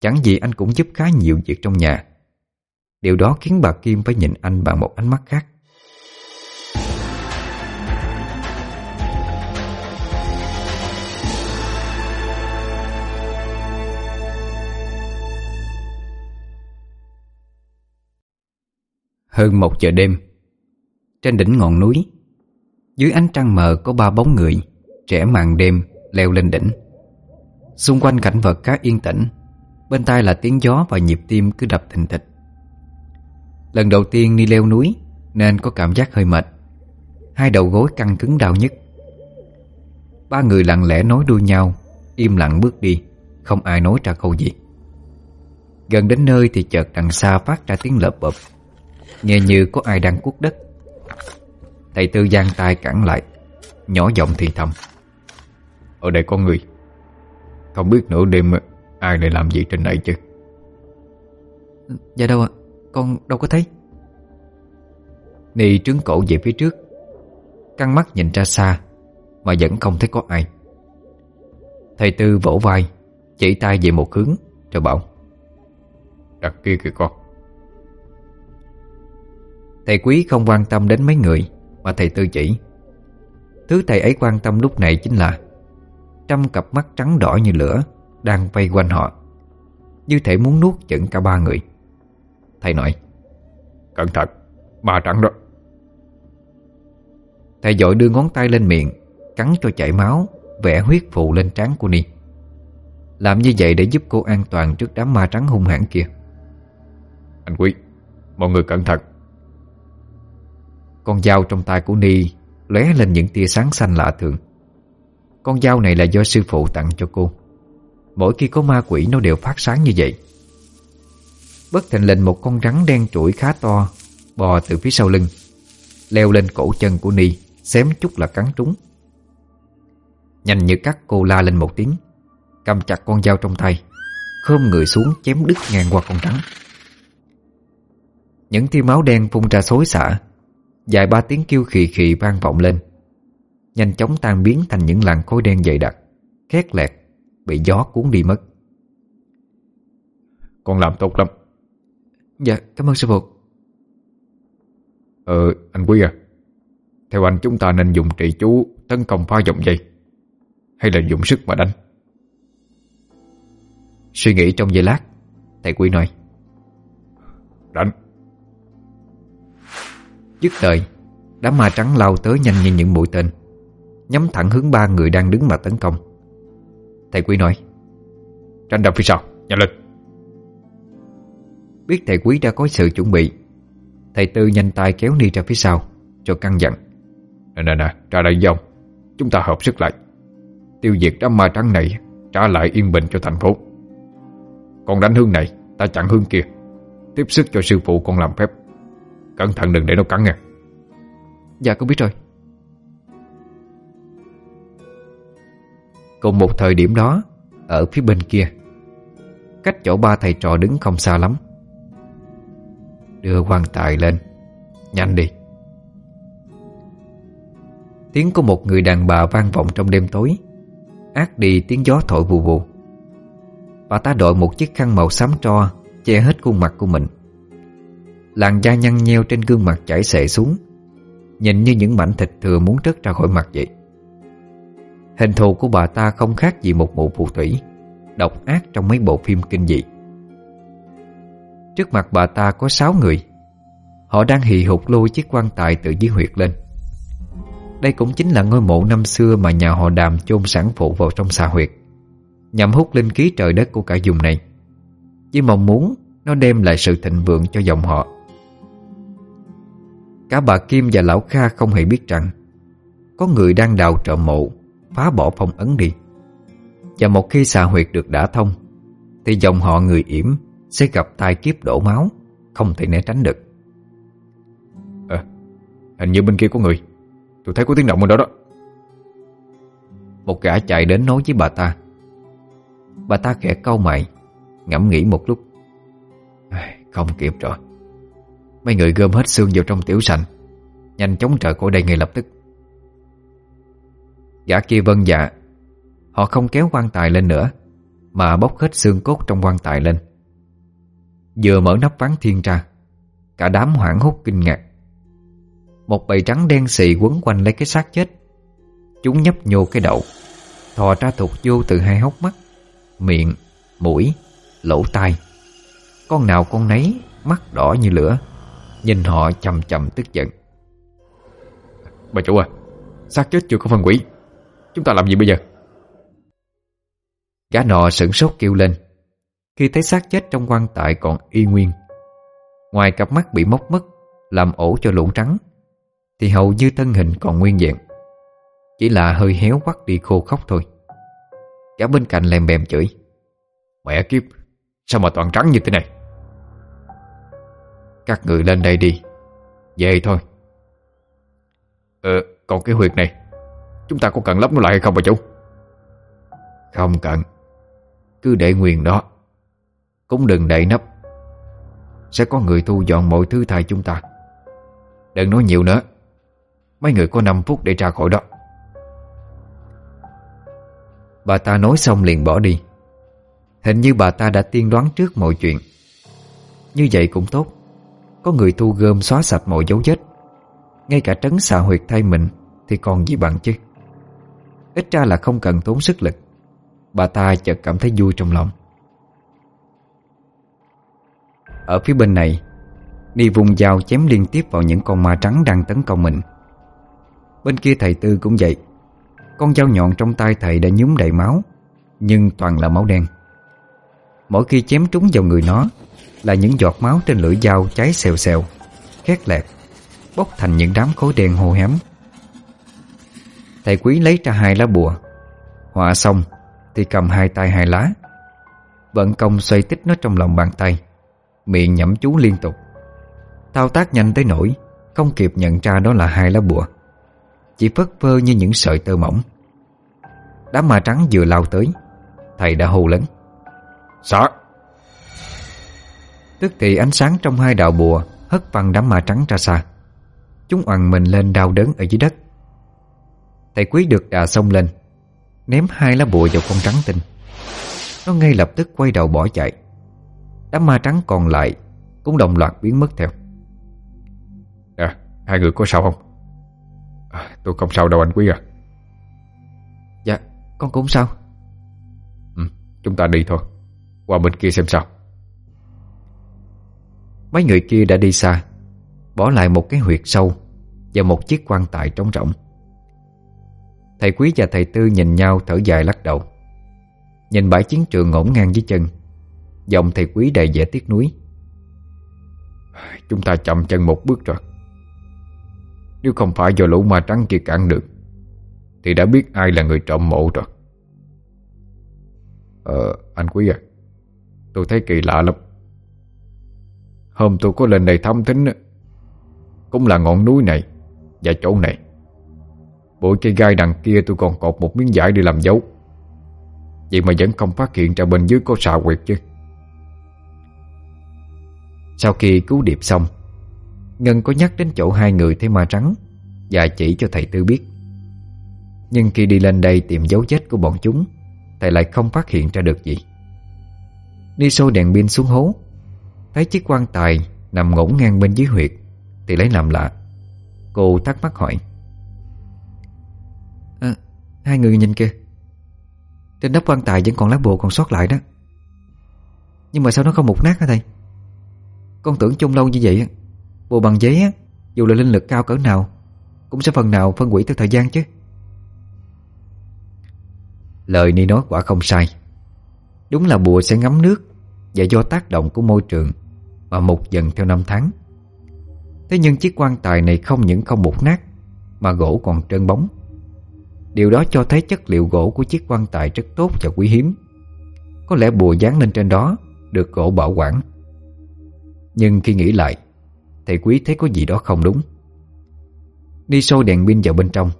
Chẳng gì anh cũng giúp khá nhiều việc trong nhà. Điều đó khiến bà Kim phải nhìn anh bằng một ánh mắt khác. Hơn một giờ đêm trên đỉnh ngọn núi. Dưới ánh trăng mờ có ba bóng người, Trẻ màn đêm, leo lên đỉnh. Xung quanh cảnh vật khá yên tĩnh, Bên tai là tiếng gió và nhịp tim cứ đập thình thịch. Lần đầu tiên đi leo núi, Nên có cảm giác hơi mệt. Hai đầu gối căng cứng đau nhất Ba người lặng lẽ nối đuôi nhau, Im lặng bước đi, Không ai nói ra câu gì. Gần đến nơi thì chợt đằng xa phát ra tiếng lợp bập Nghe như có ai đang cuốc đất. Thầy Tư giang tay cản lại Nhỏ giọng thì thầm. Ở đây có người. Không biết nửa đêm ai lại làm gì trên này chứ? Dạ đâu ạ Con đâu có thấy. Ni trướng cổ về phía trước Căng mắt nhìn ra xa Mà vẫn không thấy có ai. Thầy Tư vỗ vai Chỉ tay về một hướng Rồi bảo Đặt kia kìa con Thầy quý không quan tâm đến mấy người Mà thầy Tư chỉ. Thứ thầy ấy quan tâm lúc này chính là Trăm cặp mắt trắng đỏ như lửa Đang vây quanh họ Như thể muốn nuốt chửng cả ba người. Thầy nói Cẩn thận, ma trắng đó. Thầy dội đưa ngón tay lên miệng Cắn cho chảy máu Vẽ huyết phụ lên trán của Ni. Làm như vậy để giúp cô an toàn Trước đám ma trắng hung hãn kia. Anh Quý Mọi người cẩn thận. Con dao trong tay của Ni lóe lên những tia sáng xanh lạ thường. Con dao này là do sư phụ tặng cho cô. Mỗi khi có ma quỷ nó đều phát sáng như vậy. Bất thình lình một con rắn đen chuỗi khá to, Bò từ phía sau lưng, Leo lên cổ chân của Ni, Xém chút là cắn trúng. Nhanh như cắt, cô la lên một tiếng, Cầm chặt con dao trong tay, Khom người xuống chém đứt ngang qua con rắn. Những tia máu đen phun ra xối xả Dài ba tiếng kêu khì khì vang vọng lên. Nhanh chóng tan biến thành những làn khối đen dày đặc Khét lẹt Bị gió cuốn đi mất. Con làm tốt lắm. Dạ cảm ơn sư phụ. Ờ anh Quý à Theo anh chúng ta nên dùng trị chú Tấn công phá dòng dây Hay là dùng sức mà đánh? Suy nghĩ trong giây lát Thầy Quý nói. Đánh Dứt lời Đám ma trắng lao tới nhanh như những mũi tên Nhắm thẳng hướng ba người đang đứng mà tấn công. Thầy Quý nói Tranh đập phía sau, nhanh lên! Biết thầy Quý đã có sự chuẩn bị Thầy Tư nhanh tay kéo Ni ra phía sau Rồi căng dặn Nè nè nè, ra đây dòng Chúng ta hợp sức lại. Tiêu diệt đám ma trắng này Trả lại yên bình cho thành phố. Còn đánh hương này Ta chặn hương kia. Tiếp sức cho sư phụ con làm phép. Cẩn thận đừng để nó cắn nha. Dạ con biết rồi. Cùng một thời điểm đó Ở phía bên kia Cách chỗ ba thầy trò đứng không xa lắm. Đưa quan tài lên Nhanh đi. Tiếng của một người đàn bà vang vọng trong đêm tối. Ác đi tiếng gió thổi vù vù. Bà ta đội một chiếc khăn màu xám tro Che hết khuôn mặt của mình Làn da nhăn nheo trên gương mặt chảy xệ xuống. Nhìn như những mảnh thịt thừa muốn rớt ra khỏi mặt vậy. Hình thù của bà ta không khác gì một mụ phù thủy, Độc ác trong mấy bộ phim kinh dị. Trước mặt bà ta có sáu người. Họ đang hì hục lôi chiếc quan tài từ dưới huyệt lên. Đây cũng chính là ngôi mộ năm xưa mà nhà họ đàm chôn sản phụ vào trong xà huyệt, Nhằm hút linh khí trời đất của cả vùng này. Với mong muốn nó đem lại sự thịnh vượng cho dòng họ. Cả bà Kim và lão Kha không hề biết rằng Có người đang đào trợ mộ Phá bỏ phong ấn đi. Và một khi xà huyệt được đả thông Thì dòng họ người yểm Sẽ gặp tai kiếp đổ máu Không thể né tránh được. À, Hình như bên kia có người. Tôi thấy có tiếng động ở đó đó. Một gã chạy đến nói với bà ta. Bà ta khẽ cau mày Ngẫm nghĩ một lúc. Không kịp rồi Mấy người gom hết xương vào trong tiểu sảnh, Nhanh chóng trở cổ đây ngay lập tức. Gã kia vân dạ. Họ không kéo quan tài lên nữa Mà bóc hết xương cốt trong quan tài lên. Vừa mở nắp ván thiên ra Cả đám hoảng hốt kinh ngạc. Một bầy trắng đen xì quấn quanh lấy cái xác chết. Chúng nhấp nhô cái đậu Thò ra thuộc vô từ hai hốc mắt Miệng, mũi, lỗ tai. Con nào con nấy Mắt đỏ như lửa. Nhìn họ chầm chầm tức giận. Bà chủ à xác chết chưa có phân quỷ. Chúng ta làm gì bây giờ? Gã nọ sửng sốt kêu lên. Khi thấy xác chết trong quan tài còn y nguyên, Ngoài cặp mắt bị móc mất, Làm ổ cho lũ trắng, Thì hầu như thân hình còn nguyên vẹn. Chỉ là hơi héo quắt đi khô khóc thôi. Gã bên cạnh lèm bèm chửi. Mẹ kiếp, Sao mà toàn trắng như thế này? Các người lên đây đi. Về thôi. Ờ còn cái huyệt này, Chúng ta có cần lấp nó lại hay không bà chủ? Không cần. Cứ để nguyên đó Cũng đừng đậy nắp. Sẽ có người thu dọn mọi thứ thay chúng ta. Đừng nói nhiều nữa. Mấy người có 5 phút để ra khỏi đó. Bà ta nói xong liền bỏ đi. Hình như bà ta đã tiên đoán trước mọi chuyện. Như vậy cũng tốt. Có người thu gom xóa sạch mọi dấu vết. Ngay cả trấn xạ huyệt thay mình Thì còn gì bằng chứ. Ít ra là không cần tốn sức lực. Bà ta chợt cảm thấy vui trong lòng. Ở phía bên này, Ni vùng dao chém liên tiếp vào những con ma trắng đang tấn công mình. Bên kia thầy Tư cũng vậy. Con dao nhọn trong tay thầy đã nhúm đầy máu, Nhưng toàn là máu đen. Mỗi khi chém trúng vào người nó là những giọt máu trên lưỡi dao cháy xèo xèo, Khét lẹt, Bốc thành những đám khối đen hồ hém. Thầy quý lấy ra hai lá bùa, Họa xong Thì cầm hai tay hai lá, Vận công xoay tích nó trong lòng bàn tay, Miệng nhẩm chú liên tục. Thao tác nhanh tới nỗi Không kịp nhận ra đó là hai lá bùa, Chỉ phất phơ như những sợi tơ mỏng. Đám ma trắng vừa lao tới, Thầy đã hô lớn Xả Tức thì ánh sáng trong hai đạo bùa Hất văng đám ma trắng ra xa. Chúng oằn mình lên đau đớn ở dưới đất. Thầy quý được đà xông lên Ném hai lá bùa vào con trắng tinh. Nó ngay lập tức quay đầu bỏ chạy. Đám ma trắng còn lại Cũng đồng loạt biến mất theo. À hai người có sao không? À, Tôi không sao đâu anh quý à. Dạ con cũng sao. Ừ, Chúng ta đi thôi. Qua bên kia xem sao Mấy người kia đã đi xa, Bỏ lại một cái huyệt sâu Và một chiếc quan tài trống rỗng. Thầy quý và thầy tư nhìn nhau thở dài lắc đầu. Nhìn bãi chiến trường ngổn ngang dưới chân, Giọng thầy quý đầy vẻ tiếc nuối. Chúng ta chậm chân một bước rồi. Nếu không phải do lũ ma trắng kia cản được, Thì đã biết ai là người trộm mộ rồi. Ờ anh quý à Tôi thấy kỳ lạ lắm. Hôm tôi có lên đây thăm thính Cũng là ngọn núi này Và chỗ này. Bụi cây gai đằng kia tôi còn cột một miếng vải để làm dấu. Vậy mà vẫn không phát hiện ra bên dưới có xà quyệt chứ. Sau khi cứu điệp xong, Ngân có nhắc đến chỗ hai người thấy ma trắng Và chỉ cho thầy Tư biết. Nhưng khi đi lên đây tìm dấu vết của bọn chúng, Thầy lại không phát hiện ra được gì. Đi sôi đèn pin xuống hố Thấy chiếc quan tài nằm ngổn ngang bên dưới huyệt Thì lấy làm lạ. Cô thắc mắc hỏi à, Hai người nhìn kìa. Trên nắp quan tài vẫn còn lá bùa còn sót lại đó. Nhưng mà sao nó không mục nát hả thầy? Con tưởng chung lâu như vậy Bùa bằng giấy á Dù là linh lực cao cỡ nào Cũng sẽ phần nào phân hủy theo thời gian chứ. Lời Ni nói quả không sai. Đúng là bùa sẽ ngấm nước Và do tác động của môi trường. Mà mục dần theo năm tháng. Thế nhưng chiếc quan tài này không những không mục nát, Mà gỗ còn trơn bóng. Điều đó cho thấy chất liệu gỗ của chiếc quan tài rất tốt và quý hiếm. Có lẽ bùa dán lên trên đó Được gỗ bảo quản. Nhưng khi nghĩ lại, Thầy quý thấy có gì đó không đúng. Đi sâu đèn pin vào bên trong,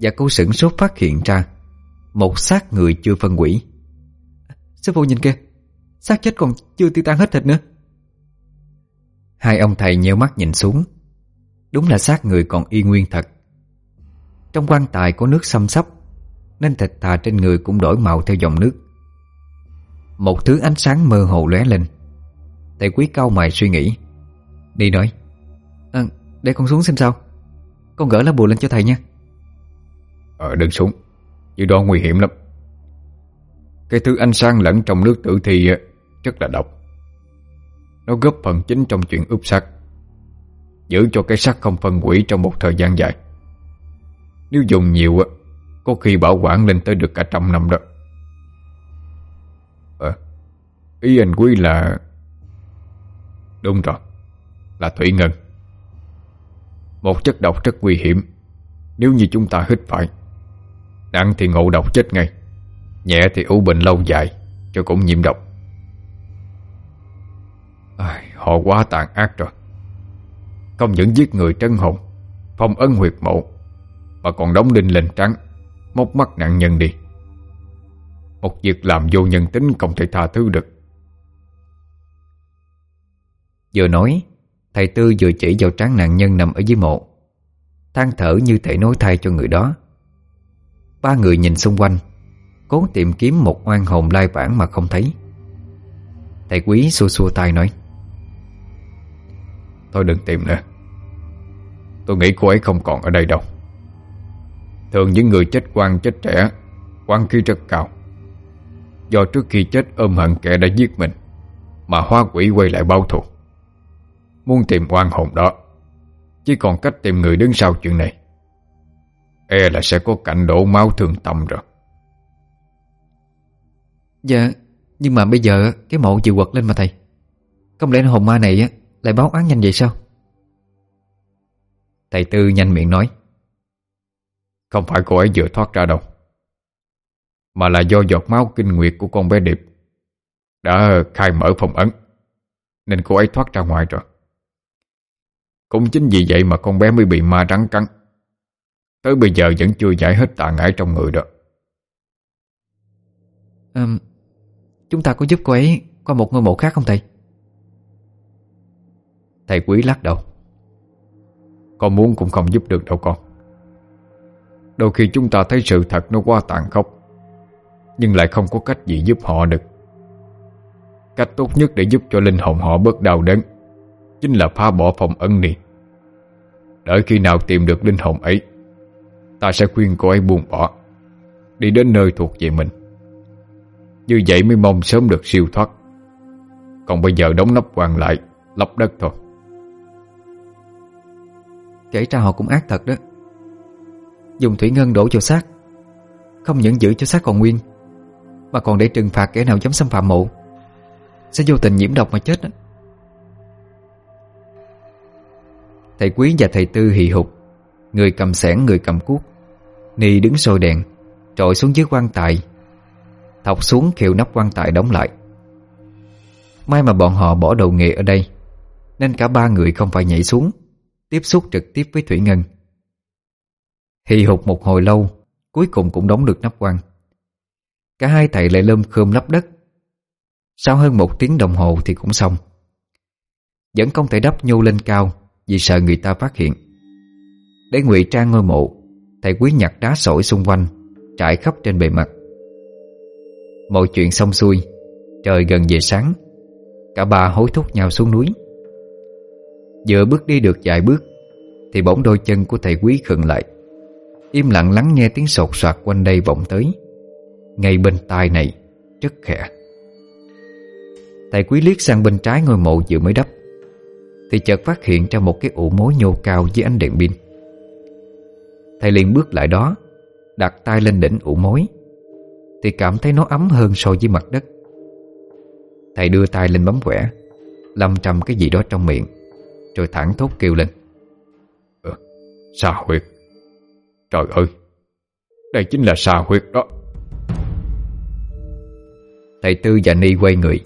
Và cô sửng sốt phát hiện ra Một xác người chưa phân quỷ Sư phụ nhìn kìa, xác chết còn chưa tiêu tan hết thịt nữa. Hai ông thầy nheo mắt nhìn xuống. Đúng là xác người còn y nguyên thật. Trong quan tài có nước xăm sắp Nên thịt thà trên người cũng đổi màu theo dòng nước. Một thứ ánh sáng mơ hồ lóe lên. Thầy quý cao mày suy nghĩ. Đi nói. À, Để con xuống xem sao. Con gỡ lá bùa lên cho thầy nha. Ờ đừng xuống. Như đó nguy hiểm lắm. Cái thứ ánh sáng lẫn trong nước tử thi Rất là độc. Nó góp phần chính trong chuyện ướp xác Giữ cho cái xác không phân hủy trong một thời gian dài. Nếu dùng nhiều Có khi bảo quản lên tới được cả trăm năm đó. À, Ý anh quý là Đúng rồi Là thủy ngân. Một chất độc rất nguy hiểm. Nếu như chúng ta hít phải Nặng thì ngộ độc chết ngay Nhẹ thì ủ bệnh lâu dài Cho cũng nhiễm độc à, Họ quá tàn ác rồi. Không những giết người trân hồn Phong ấn huyệt mộ Mà còn đóng đinh lên trắng Móc mắt nạn nhân đi. Một việc làm vô nhân tính Không thể tha thứ được. Vừa nói Thầy Tư vừa chỉ vào trán nạn nhân nằm ở dưới mộ than thở như thể nối thay cho người đó. Ba người nhìn xung quanh Cố tìm kiếm một oan hồn lai vãng mà không thấy. Thầy quý xua xua tay nói Thôi đừng tìm nữa. Tôi nghĩ cô ấy không còn ở đây đâu. Thường những người chết quan chết trẻ Quan khí rất cao. Do trước khi chết ôm hận kẻ đã giết mình, Mà hoa quỷ quay lại báo thù. Muốn tìm oan hồn đó, Chỉ còn cách tìm người đứng sau chuyện này. E là sẽ có cảnh đổ máu thường tâm rồi. Dạ Nhưng mà bây giờ cái mộ chịu quật lên mà thầy. Không lẽ hồn ma này lại báo án nhanh vậy sao? Thầy Tư nhanh miệng nói. Không phải cô ấy vừa thoát ra đâu Mà là do giọt máu kinh nguyệt của con bé Điệp Đã khai mở phòng ấn Nên cô ấy thoát ra ngoài rồi. Cũng chính vì vậy mà con bé mới bị ma rắn cắn. Tới bây giờ vẫn chưa giải hết tà ngải trong người đó. À, Chúng ta có giúp cô ấy Qua một ngôi mộ khác không thầy? Thầy quý lắc đầu. Con muốn cũng không giúp được đâu con. Đôi khi chúng ta thấy sự thật nó quá tàn khốc, Nhưng lại không có cách gì giúp họ được. Cách tốt nhất để giúp cho linh hồn họ bớt đau đớn Chính là phá bỏ phòng ân đi Đợi khi nào tìm được linh hồn ấy, Ta sẽ khuyên cô ấy buông bỏ, Đi đến nơi thuộc về mình. Như vậy mới mong sớm được siêu thoát. Còn bây giờ đóng nắp quan lại, Lấp đất thôi. Kể ra họ cũng ác thật đó. Dùng thủy ngân đổ cho xác. Không những giữ cho xác còn nguyên, Mà còn để trừng phạt kẻ nào dám xâm phạm mộ. Sẽ vô tình nhiễm độc mà chết đó. Thầy quý và thầy tư hì hục, Người cầm sẻn, người cầm cuốc, Ni đứng sôi đèn, Trội xuống dưới quan tài. Thọc xuống khiệu nắp quan tài đóng lại. May mà bọn họ bỏ đầu nghề ở đây, Nên cả ba người không phải nhảy xuống. Tiếp xúc trực tiếp với Thủy Ngân. Hì hục một hồi lâu, Cuối cùng cũng đóng được nắp quan Cả hai thầy lại lơm khơm lắp đất. Sau hơn một tiếng đồng hồ thì cũng xong. Vẫn không thể đắp nhô lên cao Vì sợ người ta phát hiện. Để ngụy trang ngôi mộ, Thầy quý nhặt đá sỏi xung quanh, Trải khắp trên bề mặt. Mọi chuyện xong xuôi, Trời gần về sáng, Cả ba hối thúc nhau xuống núi. Vừa bước đi được vài bước, Thì bỗng đôi chân của thầy quý khựng lại. Im lặng lắng nghe tiếng sột soạt quanh đây vọng tới. Ngay bên tai này, Rất khẽ. Thầy quý liếc sang bên trái ngôi mộ vừa mới đắp, Thì chợt phát hiện ra một cái ụ mối nhô cao dưới ánh đèn pin. Thầy liền bước lại đó, Đặt tay lên đỉnh ụ mối, Thì cảm thấy nó ấm hơn so với mặt đất. Thầy đưa tay lên bấm quẻ Lâm trầm cái gì đó trong miệng. Rồi thẳng thốt kêu lên. Ừ, Sa huyệt. Trời ơi Đây chính là sa huyệt đó. Thầy Tư và Ni quay người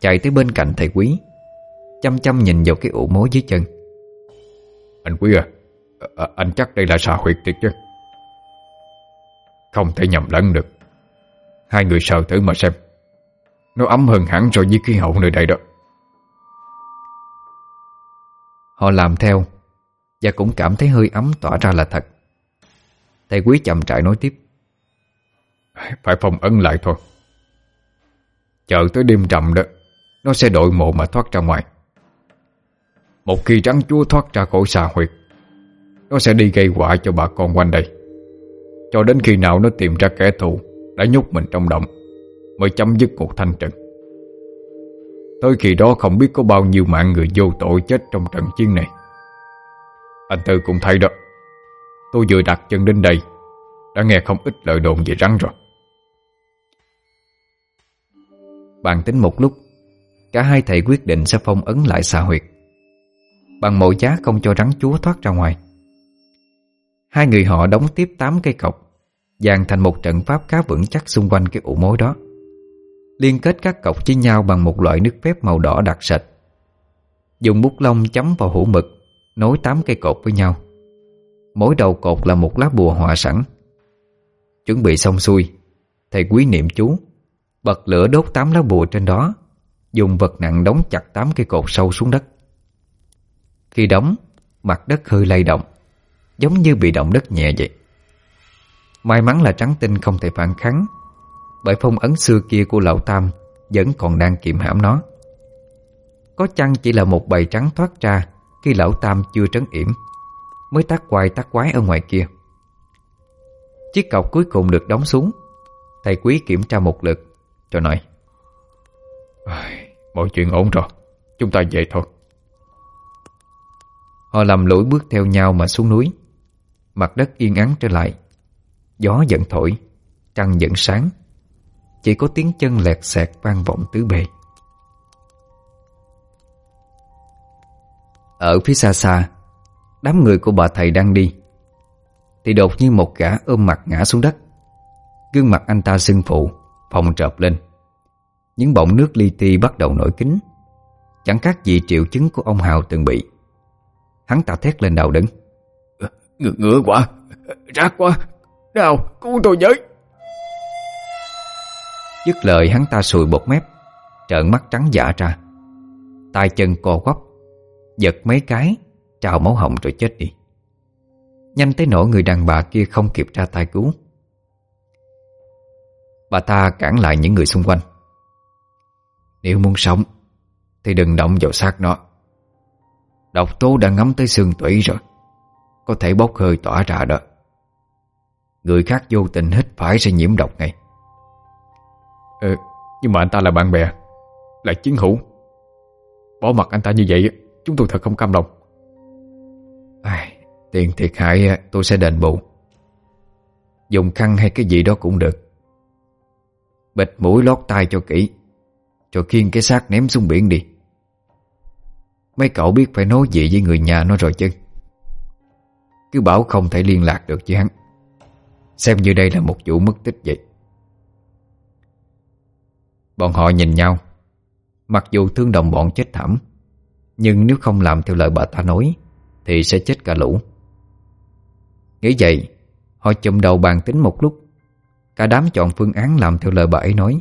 Chạy tới bên cạnh thầy Quý Chăm chăm nhìn vào cái ụ mối dưới chân. Anh Quý à, à, à Anh chắc đây là sa huyệt thiệt chứ? Không thể nhầm lẫn được. Hai người sờ thử mà xem. Nó ấm hơn hẳn so với khí hậu nơi đây đó. Họ làm theo, Và cũng cảm thấy hơi ấm tỏa ra là thật. Thầy quý chậm trại nói tiếp. Phải phòng ấn lại thôi. Chờ tới đêm trầm đó, Nó sẽ đội mộ mà thoát ra ngoài. Một khi trắng chúa thoát ra khỏi xà huyệt, Nó sẽ đi gây họa cho bà con quanh đây. Cho đến khi nào nó tìm ra kẻ thù Đã nhốt mình trong động, Mới chấm dứt cuộc thanh trận Tới khi đó không biết có bao nhiêu mạng người vô tội chết trong trận chiến này. Anh Tư cũng thấy đó. Tôi vừa đặt chân đến đây, Đã nghe không ít lời đồn về rắn rồi. Bàn tính một lúc, Cả hai thầy quyết định sẽ phong ấn lại xà huyệt. Bằng mọi giá không cho rắn chúa thoát ra ngoài. Hai người họ đóng tiếp 8 cây cọc, Dàn thành một trận pháp khá vững chắc xung quanh cái ụ mối đó. Liên kết các cọc với nhau bằng một loại nước phép màu đỏ đặc sệt Dùng bút lông chấm vào hũ mực, Nối 8 cây cột với nhau. Mỗi đầu cột là một lá bùa họa sẵn. Chuẩn bị xong xuôi, Thầy quý niệm chú, Bật lửa đốt tám lá bùa trên đó, Dùng vật nặng đóng chặt tám cây cột sâu xuống đất. Khi đóng, Mặt đất hơi lay động, Giống như bị động đất nhẹ vậy. May mắn là trắng tinh không thể phản kháng bởi phong ấn xưa kia của lão Tam Vẫn còn đang kiềm hãm nó. Có chăng chỉ là một bầy trắng thoát ra Khi lão Tam chưa trấn yểm Mới tắt quài tắt quái ở ngoài kia? Chiếc cọc cuối cùng được đóng xuống. Thầy quý kiểm tra một lượt Rồi nói Mọi chuyện ổn rồi Chúng ta về thôi. Họ lầm lũi bước theo nhau mà xuống núi. Mặt đất yên ắng trở lại. Gió vẫn thổi Trăng vẫn sáng chỉ có tiếng chân lẹt xẹt vang vọng tứ bề. Ở phía xa xa, Đám người của bà thầy đang đi. Thì đột nhiên một gã ôm mặt ngã xuống đất. Gương mặt anh ta sưng phụ Phòng trợp lên. Những bọng nước li ti bắt đầu nổi kính. Chẳng khác gì triệu chứng của ông Hào từng bị. Hắn ta thét lên đầu đứng. Ngựa ngựa quá Rác quá. Nào, cứu tôi với. Dứt lời hắn ta sùi bột mép, Trợn mắt trắng giả ra. Tay chân co quắp, Giật mấy cái, Trào máu họng rồi chết đi. Nhanh tới nỗi người đàn bà kia không kịp ra tay cứu. Bà ta cản lại những người xung quanh. Nếu muốn sống, Thì đừng động vào xác nó. Độc tố đã ngấm tới xương tủy rồi, Có thể bốc hơi tỏa ra đó. Người khác vô tình hít phải sẽ nhiễm độc ngay ừ, Nhưng mà anh ta là bạn bè Là chiến hữu. Bỏ mặt anh ta như vậy Chúng tôi thật không cam lòng. À, Tiền thiệt hại tôi sẽ đền bù. Dùng khăn hay cái gì đó cũng được. Bịt mũi lót tai cho kỹ Rồi khiêng cái xác ném xuống biển đi. Mấy cậu biết phải nói gì với người nhà nó rồi chứ? Cứ bảo không thể liên lạc được với hắn. Xem như đây là một vụ mất tích vậy. Bọn họ nhìn nhau. Mặc dù thương đồng bọn chết thảm, Nhưng nếu không làm theo lời bà ta nói, Thì sẽ chết cả lũ. Nghĩ vậy, Họ chùm đầu bàn tính một lúc. Cả đám chọn phương án làm theo lời bà ấy nói.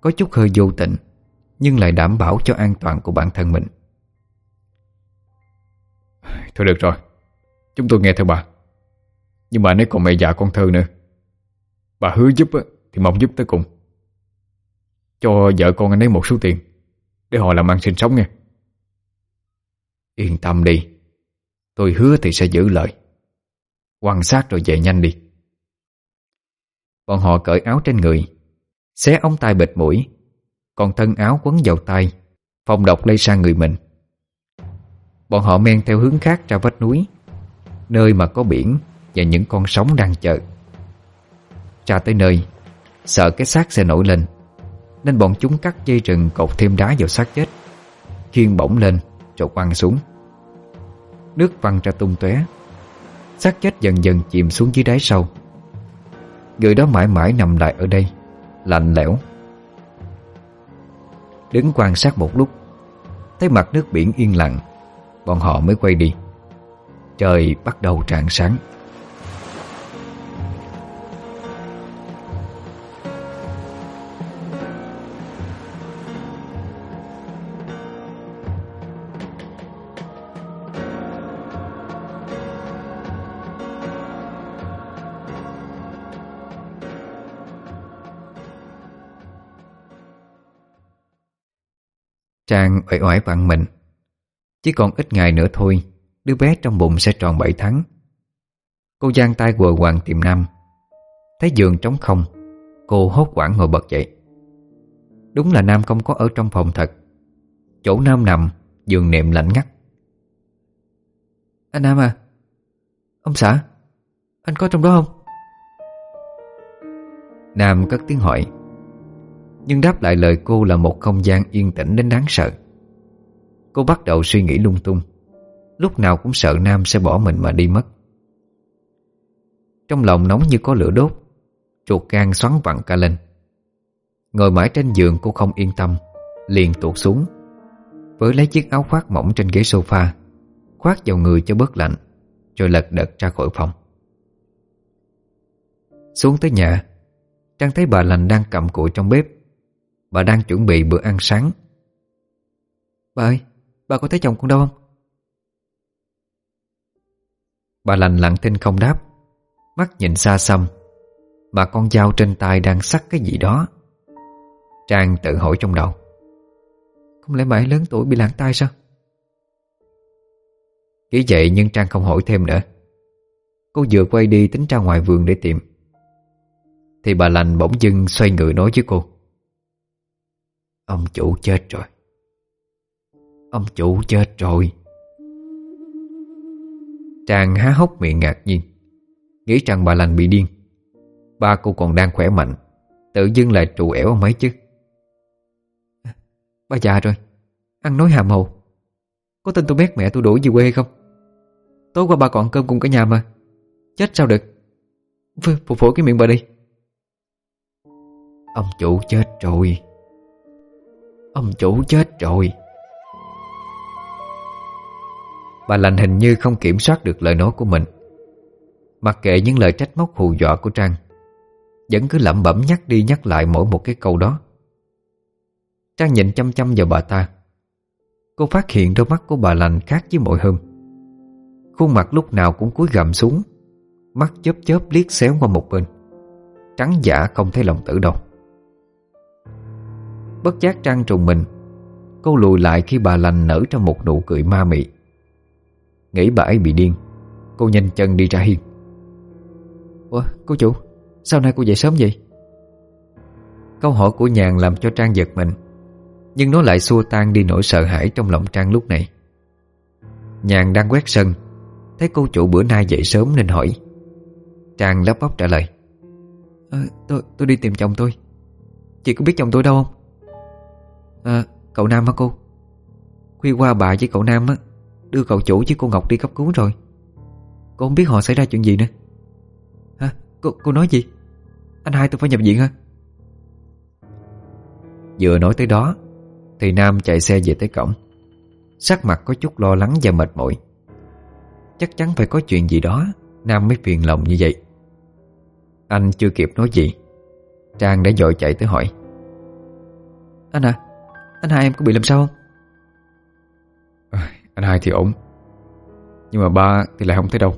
Có chút hơi vô tình, Nhưng lại đảm bảo cho an toàn của bản thân mình. Thôi được rồi, Chúng tôi nghe theo bà. Nhưng bà nói còn mẹ già con thơ nữa. Bà hứa giúp thì mong giúp tới cùng. Cho vợ con anh ấy một số tiền, Để họ làm ăn sinh sống nha. Yên tâm đi, Tôi hứa thì sẽ giữ lời. Quan sát rồi về nhanh đi. Bọn họ cởi áo trên người, Xé ống tay bịt mũi, Còn thân áo quấn vào tay Phòng độc lây sang người mình. Bọn họ men theo hướng khác ra vách núi, Nơi mà có biển Và những con sóng đang chờ. Ra tới nơi, Sợ cái xác sẽ nổi lên. Nên bọn chúng cắt dây rừng cột thêm đá vào xác chết. Khiên bổng lên Rồi quăng xuống. Nước văng ra tung tóe. Xác chết dần dần chìm xuống dưới đáy sâu. Người đó mãi mãi nằm lại ở đây, Lạnh lẽo. Đứng quan sát một lúc, Thấy mặt nước biển yên lặng, Bọn họ mới quay đi. Trời bắt đầu trạng sáng. Trang uể oải vặn mình. Chỉ còn ít ngày nữa thôi, Đứa bé trong bụng sẽ tròn 7 tháng. Cô giang tay quờ hoàng tìm Nam. Thấy giường trống không, Cô hốt quảng ngồi bật dậy. Đúng là Nam không có ở trong phòng thật. Chỗ Nam nằm, Giường nệm lạnh ngắt. Anh Nam à Ông xã, Anh có trong đó không? Nam cất tiếng hỏi nhưng đáp lại lời cô là một không gian yên tĩnh đến đáng sợ. Cô bắt đầu suy nghĩ lung tung. Lúc nào cũng sợ Nam sẽ bỏ mình mà đi mất. Trong lòng nóng như có lửa đốt Ruột gan xoắn vặn cả lên. Ngồi mãi trên giường cô không yên tâm, Liền tuột xuống, Với lấy chiếc áo khoác mỏng trên ghế sofa, Khoác vào người cho bớt lạnh, Rồi lật đật ra khỏi phòng. Xuống tới nhà, Trang thấy bà lành đang cầm cụi trong bếp. Bà đang chuẩn bị bữa ăn sáng. Bà ơi Bà có thấy chồng con đâu không? Bà lành lặng thinh không đáp. Mắt nhìn xa xăm Mà con dao trên tay đang sắc cái gì đó. Trang tự hỏi trong đầu. Không lẽ mãi lớn tuổi bị lãng tai sao? Nghĩ vậy nhưng Trang không hỏi thêm nữa. Cô vừa quay đi tính ra ngoài vườn để tìm. Thì bà lành bỗng dưng xoay người nói với cô Ông chủ chết rồi. Ông chủ chết rồi. Trang há hốc miệng ngạc nhiên. Nghĩ rằng bà lành bị điên. Ba cô còn đang khỏe mạnh. Tự dưng lại trụ ẻo ông ấy chứ. Bà già rồi. Ăn nói hàm hồ Có tin tôi mét mẹ tôi đuổi về quê hay không? Tối qua bà còn cơm cùng cả nhà mà. Chết sao được? Phụ phổi cái miệng bà đi. Ông chủ chết rồi. Ông chủ chết rồi. Bà lành hình như không kiểm soát được lời nói của mình. Mặc kệ những lời trách móc hù dọa của Trang, Vẫn cứ lẩm bẩm nhắc đi nhắc lại mỗi một cái câu đó. Trang nhìn chăm chăm vào bà ta. Cô phát hiện đôi mắt của bà lành khác với mọi hôm. Khuôn mặt lúc nào cũng cúi gầm xuống, Mắt chớp chớp liếc xéo qua một bên. Trắng giả không thấy lòng tử đâu. Bất giác trang trùng mình. Cô lùi lại khi bà lành nở trong một nụ cười ma mị. Nghĩ bà ấy bị điên Cô nhanh chân đi ra hiên. Ủa cô chủ Sao nay cô dậy sớm vậy? Câu hỏi của nhàn làm cho Trang giật mình Nhưng nó lại xua tan đi nỗi sợ hãi Trong lòng Trang lúc này. Nhàn đang quét sân Thấy cô chủ bữa nay dậy sớm nên hỏi. Trang lắp bắp trả lời à, tôi, tôi đi tìm chồng tôi. Chị có biết chồng tôi đâu không? À cậu Nam hả cô? Khuya qua bà với cậu Nam á Đưa cậu chủ với cô Ngọc đi cấp cứu rồi. Cô không biết họ xảy ra chuyện gì nữa. Hả? Cô, cô nói gì? Anh hai tôi phải nhập viện hả? Vừa nói tới đó Thì Nam chạy xe về tới cổng. Sắc mặt có chút lo lắng và mệt mỏi. Chắc chắn phải có chuyện gì đó Nam mới phiền lòng như vậy. Anh chưa kịp nói gì Trang đã dội chạy tới hỏi. Anh à anh hai em có bị làm sao không? Anh hai thì ổn. Nhưng mà ba thì lại không thấy đâu.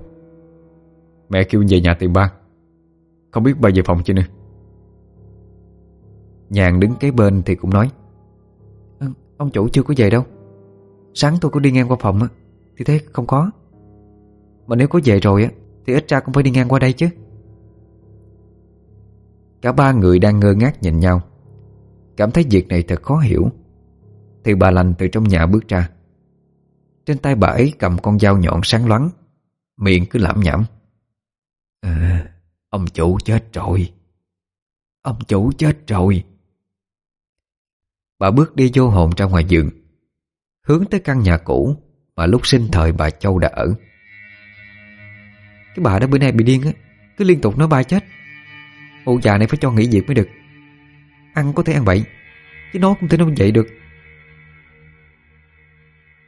Mẹ kêu về nhà tìm ba. Không biết ba về phòng chưa nữa Nhàn đứng kế bên thì cũng nói. "Ừ, Ông chủ chưa có về đâu. Sáng tôi có đi ngang qua phòng á Thì thấy không có. Mà nếu có về rồi á Thì ít ra cũng phải đi ngang qua đây chứ. Cả ba người đang ngơ ngác nhìn nhau. Cảm thấy việc này thật khó hiểu thì bà lành từ trong nhà bước ra. Trên tay bà ấy cầm con dao nhọn sáng loáng Miệng cứ lẩm nhẩm. À, Ông chủ chết rồi. Ông chủ chết rồi. Bà bước đi vô hồn ra ngoài giường Hướng tới căn nhà cũ Mà lúc sinh thời bà Châu đã ở. Cái bà đó bữa nay bị điên á Cứ liên tục nói ba chết. Ụ già này phải cho nghỉ việc mới được. Ăn có thể ăn vậy Chứ nói không thể nói vậy được.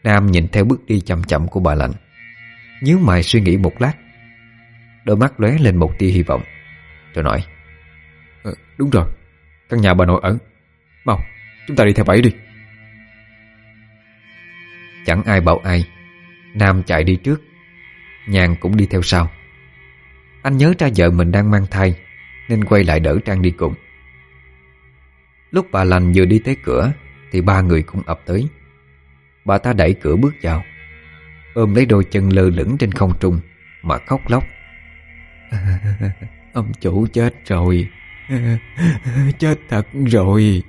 Nam nhìn theo bước đi chậm chậm của bà lạnh nhíu mày suy nghĩ một lát. Đôi mắt lóe lên một tia hy vọng. Rồi nói ờ, Đúng rồi. Căn nhà bà nội ở. Mau chúng ta đi theo bảy đi. Chẳng ai bảo ai. Nam chạy đi trước. Nhàn cũng đi theo sau. Anh nhớ ra vợ mình đang mang thai Nên quay lại đỡ Trang đi cùng. Lúc bà lành vừa đi tới cửa Thì ba người cũng ập tới. Bà ta đẩy cửa bước vào. Ôm lấy đôi chân lơ lửng trên không trung Mà khóc lóc. Ông chủ chết rồi. Chết thật rồi.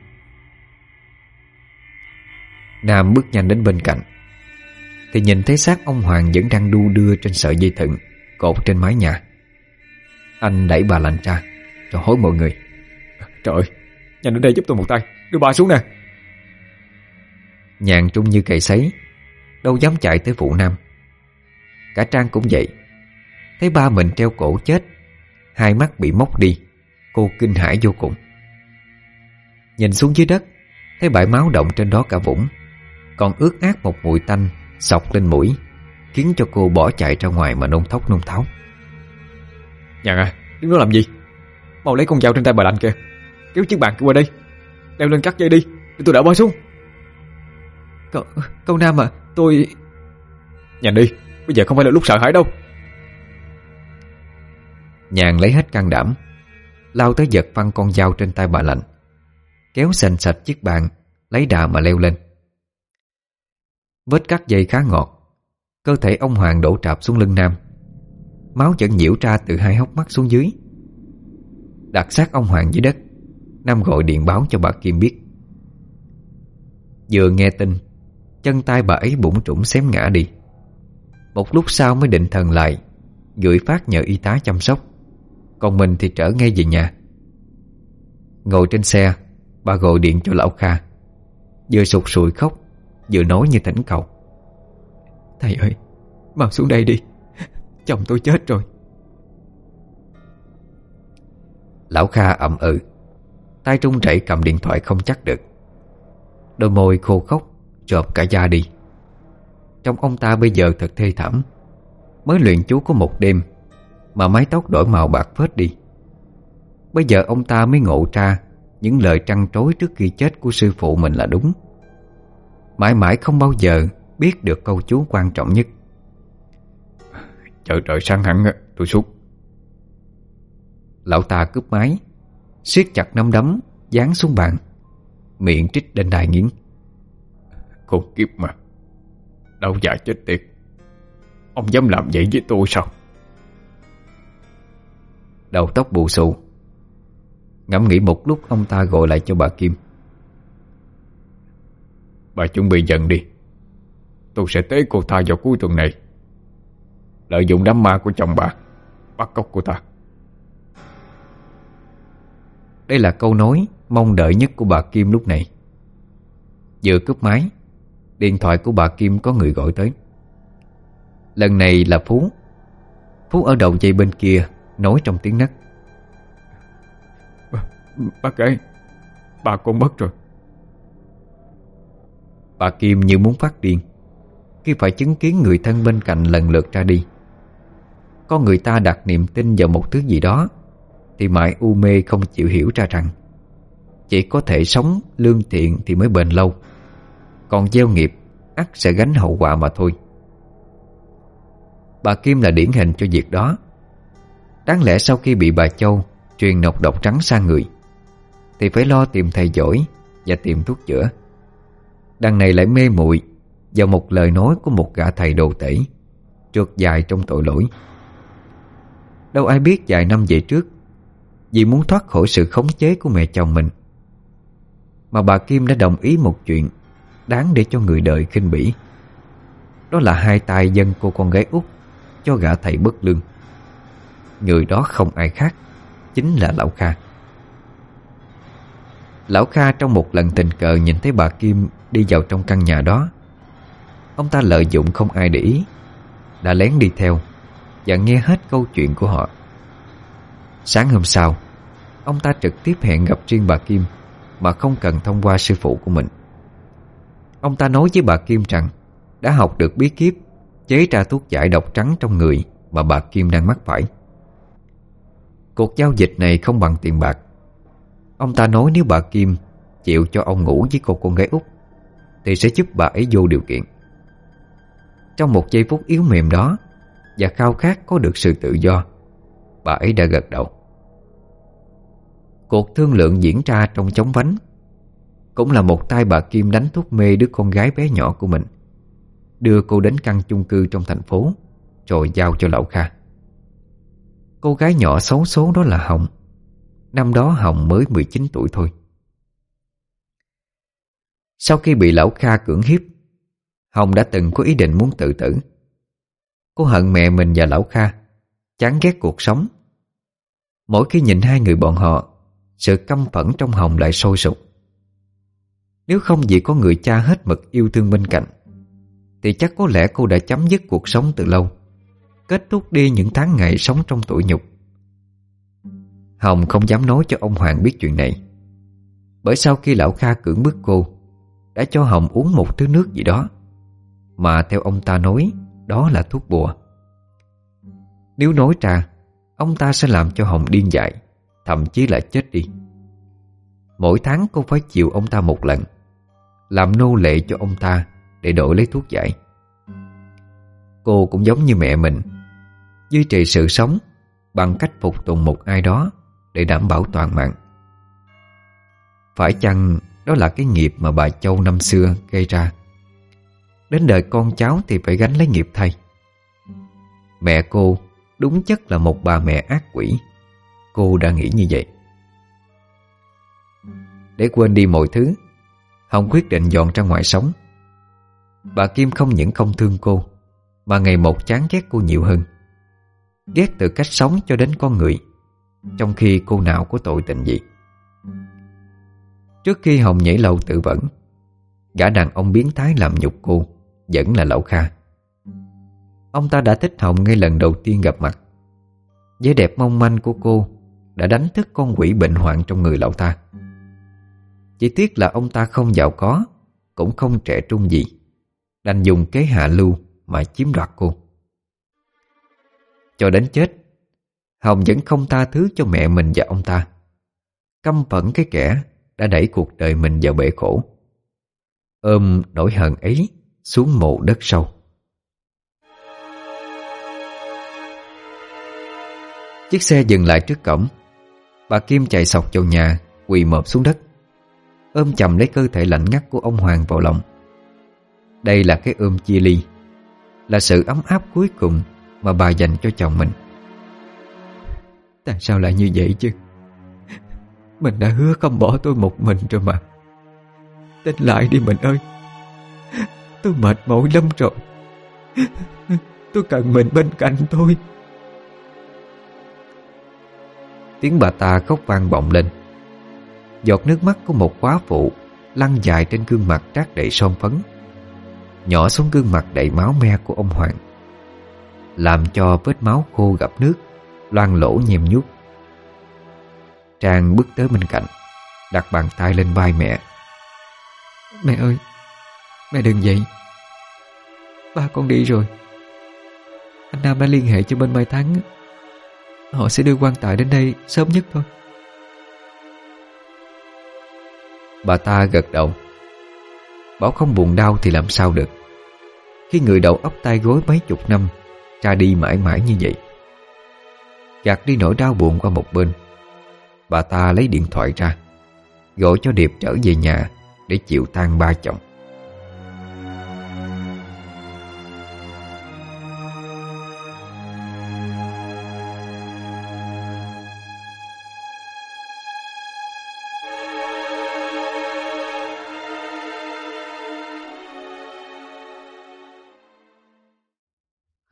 Nam bước nhanh đến bên cạnh. Thì nhìn thấy xác ông Hoàng vẫn đang đu đưa trên sợi dây thừng Cột trên mái nhà. Anh đẩy bà lạnh ra Rồi hối mọi người. Trời ơi, nhanh đến đây giúp tôi một tay. Đưa bà xuống nè Nhàn trung như cày sấy Đâu dám chạy tới phụ Nam. Cả Trang cũng vậy. Thấy ba mình treo cổ chết Hai mắt bị móc đi Cô kinh hãi vô cùng. Nhìn xuống dưới đất Thấy bãi máu động trên đó cả vũng Còn ướt át một mùi tanh Sọc lên mũi Khiến cho cô bỏ chạy ra ngoài mà nôn thốc nôn tháo. Nhàn à, đứng đó làm gì? Mau lấy con dao trên tay bà lạnh kìa. Kéo chiếc bàn kia qua đây Leo lên cắt dây đi Để tôi đỡ bò xuống. Cậu, cậu Nam à Tôi Nhanh đi Bây giờ không phải là lúc sợ hãi đâu. Nhàn lấy hết can đảm Lao tới giật văng con dao trên tay bà lạnh Kéo sành sạch chiếc bàn Lấy đà mà leo lên. Vết cắt dây khá ngọt Cơ thể ông Hoàng đổ trạp xuống lưng Nam. Máu vẫn nhiễu ra từ hai hốc mắt xuống dưới. Đặt xác ông Hoàng dưới đất Nam gọi điện báo cho bà Kim biết. Vừa nghe tin Chân tay bà ấy bụng trũng xém ngã đi. Một lúc sau mới định thần lại Gửi phát nhờ y tá chăm sóc. Còn mình thì trở ngay về nhà. Ngồi trên xe Bà gọi điện cho lão Kha. Vừa sụt sùi khóc Vừa nói như thỉnh cầu. Thầy ơi Mau xuống đây đi. Chồng tôi chết rồi. Lão Kha ậm ừ. Tay trung rẩy cầm điện thoại không chắc được. Đôi môi khô khóc Rộp cả da đi. Trong ông ta bây giờ thật thê thảm. Mới luyện chú có một đêm Mà mái tóc đổi màu bạc phết đi. Bây giờ ông ta mới ngộ ra Những lời trăn trối trước khi chết của sư phụ mình là đúng. Mãi mãi không bao giờ biết được câu chú quan trọng nhất. Chờ trời sáng hẳn tôi xuống. Lão ta cướp máy siết chặt nắm đấm Dán xuống bàn. Miệng trích đến đài nghiến Khốn kiếp mà. Đâu dạ chết tiệt. Ông dám làm vậy với tôi sao? Đầu tóc bù xù. Ngẫm nghĩ một lúc ông ta gọi lại cho bà Kim. Bà chuẩn bị dần đi. Tôi sẽ tế cô ta vào cuối tuần này. Lợi dụng đám ma của chồng bà Bắt cóc cô ta. Đây là câu nói Mong đợi nhất của bà Kim lúc này. Vừa cướp máy Điện thoại của bà Kim có người gọi tới. Lần này là Phú. Phú ở đầu dây bên kia Nói trong tiếng nấc Bác ơi Bà con mất rồi. Bà Kim như muốn phát điên. Khi phải chứng kiến người thân bên cạnh lần lượt ra đi. Có người ta đặt niềm tin vào một thứ gì đó Thì mãi u mê không chịu hiểu ra rằng Chỉ có thể sống lương thiện thì mới bền lâu còn gieo nghiệp, ắt sẽ gánh hậu quả mà thôi. Bà Kim là điển hình cho việc đó. Đáng lẽ sau khi bị bà Châu Truyền nọc độc trắng sang người, Thì phải lo tìm thầy giỏi Và tìm thuốc chữa. Đằng này lại mê muội Vào một lời nói của một gã thầy đồ tể, Trượt dài trong tội lỗi. Đâu ai biết vài năm về trước, Vì muốn thoát khỏi sự khống chế của mẹ chồng mình, Mà bà Kim đã đồng ý một chuyện Đáng để cho người đời khinh bỉ. Đó là hai tay dân cô con gái út, Cho gã thầy bất lương. Người đó không ai khác, Chính là Lão Kha. Lão Kha trong một lần tình cờ nhìn thấy bà Kim đi vào trong căn nhà đó. Ông ta lợi dụng không ai để ý, Đã lén đi theo Và nghe hết câu chuyện của họ. Sáng hôm sau, Ông ta trực tiếp hẹn gặp riêng bà Kim Mà không cần thông qua sư phụ của mình. Ông ta nói với bà Kim rằng, Đã học được bí kíp, Chế ra thuốc giải độc trắng trong người Mà bà Kim đang mắc phải. Cuộc giao dịch này không bằng tiền bạc. Ông ta nói nếu bà Kim Chịu cho ông ngủ với cô con gái út, Thì sẽ giúp bà ấy vô điều kiện. Trong một giây phút yếu mềm đó, Và khao khát có được sự tự do, Bà ấy đã gật đầu. Cuộc thương lượng diễn ra trong chóng vánh. Cũng là một tay bà Kim đánh thuốc mê đứa con gái bé nhỏ của mình. Đưa cô đến căn chung cư trong thành phố, Rồi giao cho lão Kha. Cô gái nhỏ xấu số đó là Hồng. Năm đó Hồng mới 19 tuổi thôi. Sau khi bị lão Kha cưỡng hiếp, Hồng đã từng có ý định muốn tự tử. Cô hận mẹ mình và lão Kha, Chán ghét cuộc sống. Mỗi khi nhìn hai người bọn họ, Sự căm phẫn trong Hồng lại sôi sục. Nếu không vì có người cha hết mực yêu thương bên cạnh, Thì chắc có lẽ cô đã chấm dứt cuộc sống từ lâu, Kết thúc đi những tháng ngày sống trong tội nhục. Hồng không dám nói cho ông Hoàng biết chuyện này. Bởi sau khi lão Kha cưỡng bức cô, Đã cho Hồng uống một thứ nước gì đó, Mà theo ông ta nói, Đó là thuốc bùa. Nếu nói ra, Ông ta sẽ làm cho Hồng điên dại, Thậm chí là chết đi. Mỗi tháng cô phải chịu ông ta một lần. Làm nô lệ cho ông ta Để đổi lấy thuốc giải. Cô cũng giống như mẹ mình, Duy trì sự sống Bằng cách phục tùng một ai đó Để đảm bảo toàn mạng. Phải chăng Đó là cái nghiệp mà bà Châu năm xưa gây ra? Đến đời con cháu thì phải gánh lấy nghiệp thay. Mẹ cô Đúng chất là một bà mẹ ác quỷ. Cô đã nghĩ như vậy. Để quên đi mọi thứ Hồng quyết định dọn ra ngoài sống. Bà Kim không những không thương cô, Mà ngày một chán ghét cô nhiều hơn. Ghét từ cách sống cho đến con người, Trong khi cô nào có tội tình gì. Trước khi Hồng nhảy lầu tự vẫn, Gã đàn ông biến thái làm nhục cô, Vẫn là Lão Kha. Ông ta đã thích Hồng ngay lần đầu tiên gặp mặt. Vẻ đẹp mong manh của cô Đã đánh thức con quỷ bệnh hoạn trong người lão ta chỉ tiếc là ông ta không giàu có, Cũng không trẻ trung gì. Đành dùng kế hạ lưu Mà chiếm đoạt cô. Cho đến chết, Hồng vẫn không tha thứ cho mẹ mình và ông ta. Căm phẫn cái kẻ Đã đẩy cuộc đời mình vào bể khổ. Ôm nỗi hận ấy Xuống mộ đất sâu. Chiếc xe dừng lại trước cổng. Bà Kim chạy sọc vào nhà, Quỳ mộp xuống đất. Ôm chầm lấy cơ thể lạnh ngắt của ông Hoàng vào lòng. Đây là cái ôm chia ly, Là sự ấm áp cuối cùng Mà bà dành cho chồng mình. Tại sao lại như vậy chứ? Mình đã hứa không bỏ tôi một mình rồi mà. Tin lại đi mình ơi. Tôi mệt mỏi lắm rồi. Tôi cần mình bên cạnh tôi. Tiếng bà ta khóc vang vọng lên. Giọt nước mắt của một quá phụ Lăn dài trên gương mặt trát đầy son phấn. Nhỏ xuống gương mặt đầy máu me của ông Hoàng. Làm cho vết máu khô gặp nước Loan lỗ nhem nhút Trang bước tới bên cạnh, Đặt bàn tay lên vai mẹ. Mẹ ơi, Mẹ đừng vậy. Ba con đi rồi. Anh Nam đã liên hệ cho bên Mai Thắng Họ sẽ đưa quan tài đến đây sớm nhất thôi. Bà ta gật đầu. Bảo không buồn đau thì làm sao được. Khi người đầu ấp tay gối mấy chục năm Ra đi mãi mãi như vậy. Gạt đi nỗi đau buồn qua một bên, Bà ta lấy điện thoại ra, Gọi cho Điệp trở về nhà Để chịu tang ba chồng.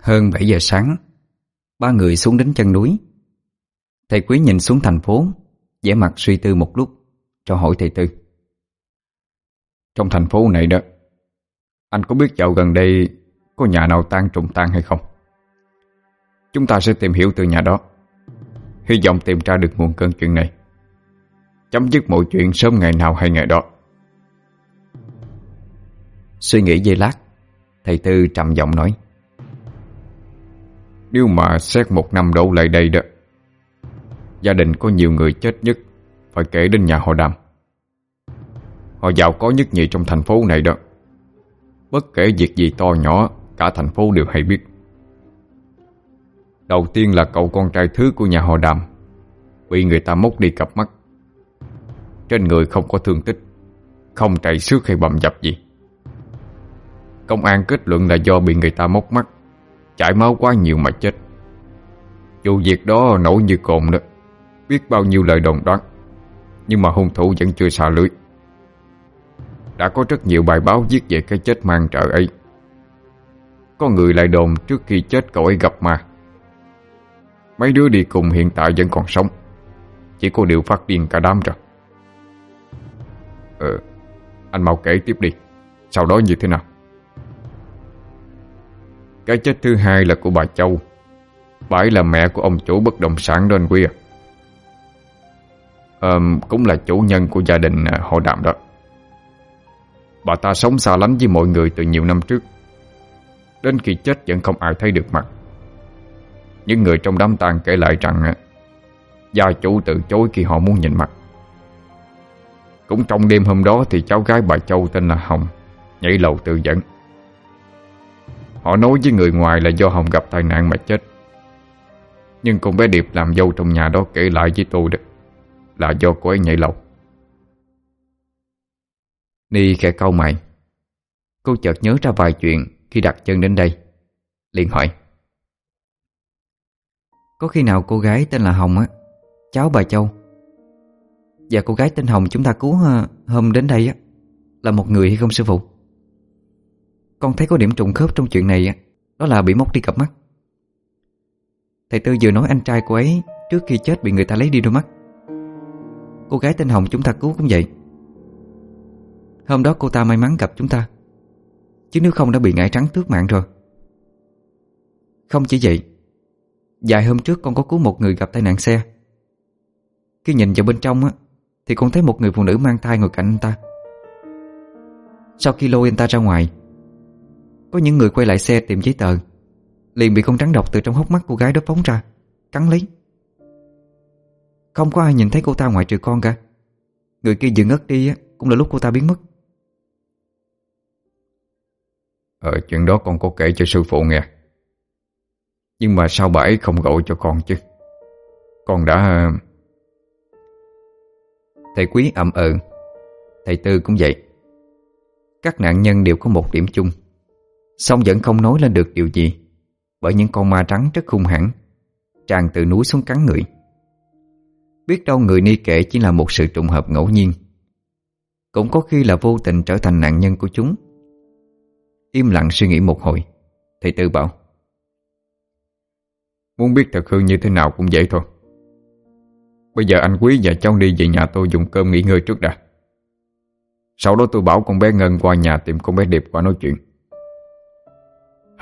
Hơn 7 giờ sáng Ba người xuống đến chân núi. Thầy Quý nhìn xuống thành phố vẻ mặt suy tư một lúc Cho hỏi thầy Tư. Trong thành phố này đó Anh có biết dạo gần đây Có nhà nào tan trùng tan hay không? Chúng ta sẽ tìm hiểu từ nhà đó. Hy vọng tìm ra được nguồn cơn chuyện này. Chấm dứt mọi chuyện sớm ngày nào hay ngày đó. Suy nghĩ giây lát Thầy Tư trầm giọng nói nếu mà xét một năm đổ lại đây đó, Gia đình có nhiều người chết nhất Phải kể đến nhà họ Đàm. Họ giàu có nhất nhì trong thành phố này đó. Bất kể việc gì to nhỏ, Cả thành phố đều hay biết. Đầu tiên là cậu con trai thứ của nhà họ Đàm, Bị người ta móc đi cặp mắt. Trên người không có thương tích, Không chạy xước hay bầm dập gì. Công an kết luận là do bị người ta móc mắt. Chảy máu quá nhiều mà chết. Dù việc đó nổi như cồn đó, Biết bao nhiêu lời đồn đoán, Nhưng mà hung thủ vẫn chưa xả lưới. Đã có rất nhiều bài báo viết về cái chết mang trợ ấy. Có người lại đồn trước khi chết cậu ấy gặp ma. Mấy đứa đi cùng hiện tại vẫn còn sống. Chỉ có điều phát điên cả đám rồi. Ờ Anh mau kể tiếp đi. Sau đó như thế nào? Cái chết thứ hai là của bà Châu. Bà ấy là mẹ của ông chủ bất động sản đó anh Quy à à, Cũng là chủ nhân của gia đình à, họ đạm đó. Bà ta sống xa lánh với mọi người từ nhiều năm trước. Đến khi chết vẫn không ai thấy được mặt. Những người trong đám tang kể lại rằng à, Gia chủ từ chối khi họ muốn nhìn mặt. Cũng trong đêm hôm đó thì cháu gái bà Châu tên là Hồng Nhảy lầu tự dẫn. Họ nói với người ngoài là do Hồng gặp tai nạn mà chết. Nhưng con bé Điệp làm dâu trong nhà đó kể lại với tôi đó, Là do cô ấy nhảy lầu. Ni khẽ câu mày. Cô chợt nhớ ra vài chuyện khi đặt chân đến đây. Liền hỏi. Có khi nào cô gái tên là Hồng á, Cháu bà Châu, Và cô gái tên Hồng chúng ta cứu ờ, hôm đến đây á, Là một người hay không, sư phụ? Con thấy có điểm trùng khớp trong chuyện này Đó là bị móc đi cặp mắt. Thầy Tư vừa nói anh trai cô ấy Trước khi chết bị người ta lấy đi đôi mắt. Cô gái tên Hồng chúng ta cứu cũng vậy. Hôm đó cô ta may mắn gặp chúng ta, Chứ nếu không đã bị ngải trắng tước mạng rồi. Không chỉ vậy, Vài hôm trước con có cứu một người gặp tai nạn xe. Khi nhìn vào bên trong á, Thì con thấy một người phụ nữ mang thai ngồi cạnh anh ta. Sau khi lôi anh ta ra ngoài có những người quay lại xe tìm giấy tờ. Liền bị con rắn độc từ trong hốc mắt cô gái đó phóng ra, Cắn lấy. Không có ai nhìn thấy cô ta ngoại trừ con cả. Người kia dừng ngất đi Cũng là lúc cô ta biến mất. Ờ chuyện đó con có kể cho sư phụ nghe. Nhưng mà sao bà ấy không gọi cho con chứ? Con đã ờ, Thầy quý ậm ừ. Thầy Tư cũng vậy. Các nạn nhân đều có một điểm chung. Xong vẫn không nói lên được điều gì, Bởi những con ma trắng rất hung hãn, Tràn từ núi xuống cắn người. Biết đâu người ni kể chỉ là một sự trùng hợp ngẫu nhiên. Cũng có khi là vô tình trở thành nạn nhân của chúng. Im lặng suy nghĩ một hồi, Thầy Tư bảo, Muốn biết thật hư như thế nào cũng vậy thôi. Bây giờ anh Quý và cháu đi về nhà tôi dùng cơm nghỉ ngơi trước đã. Sau đó tôi bảo con bé Ngân qua nhà tìm con bé Điệp qua nói chuyện.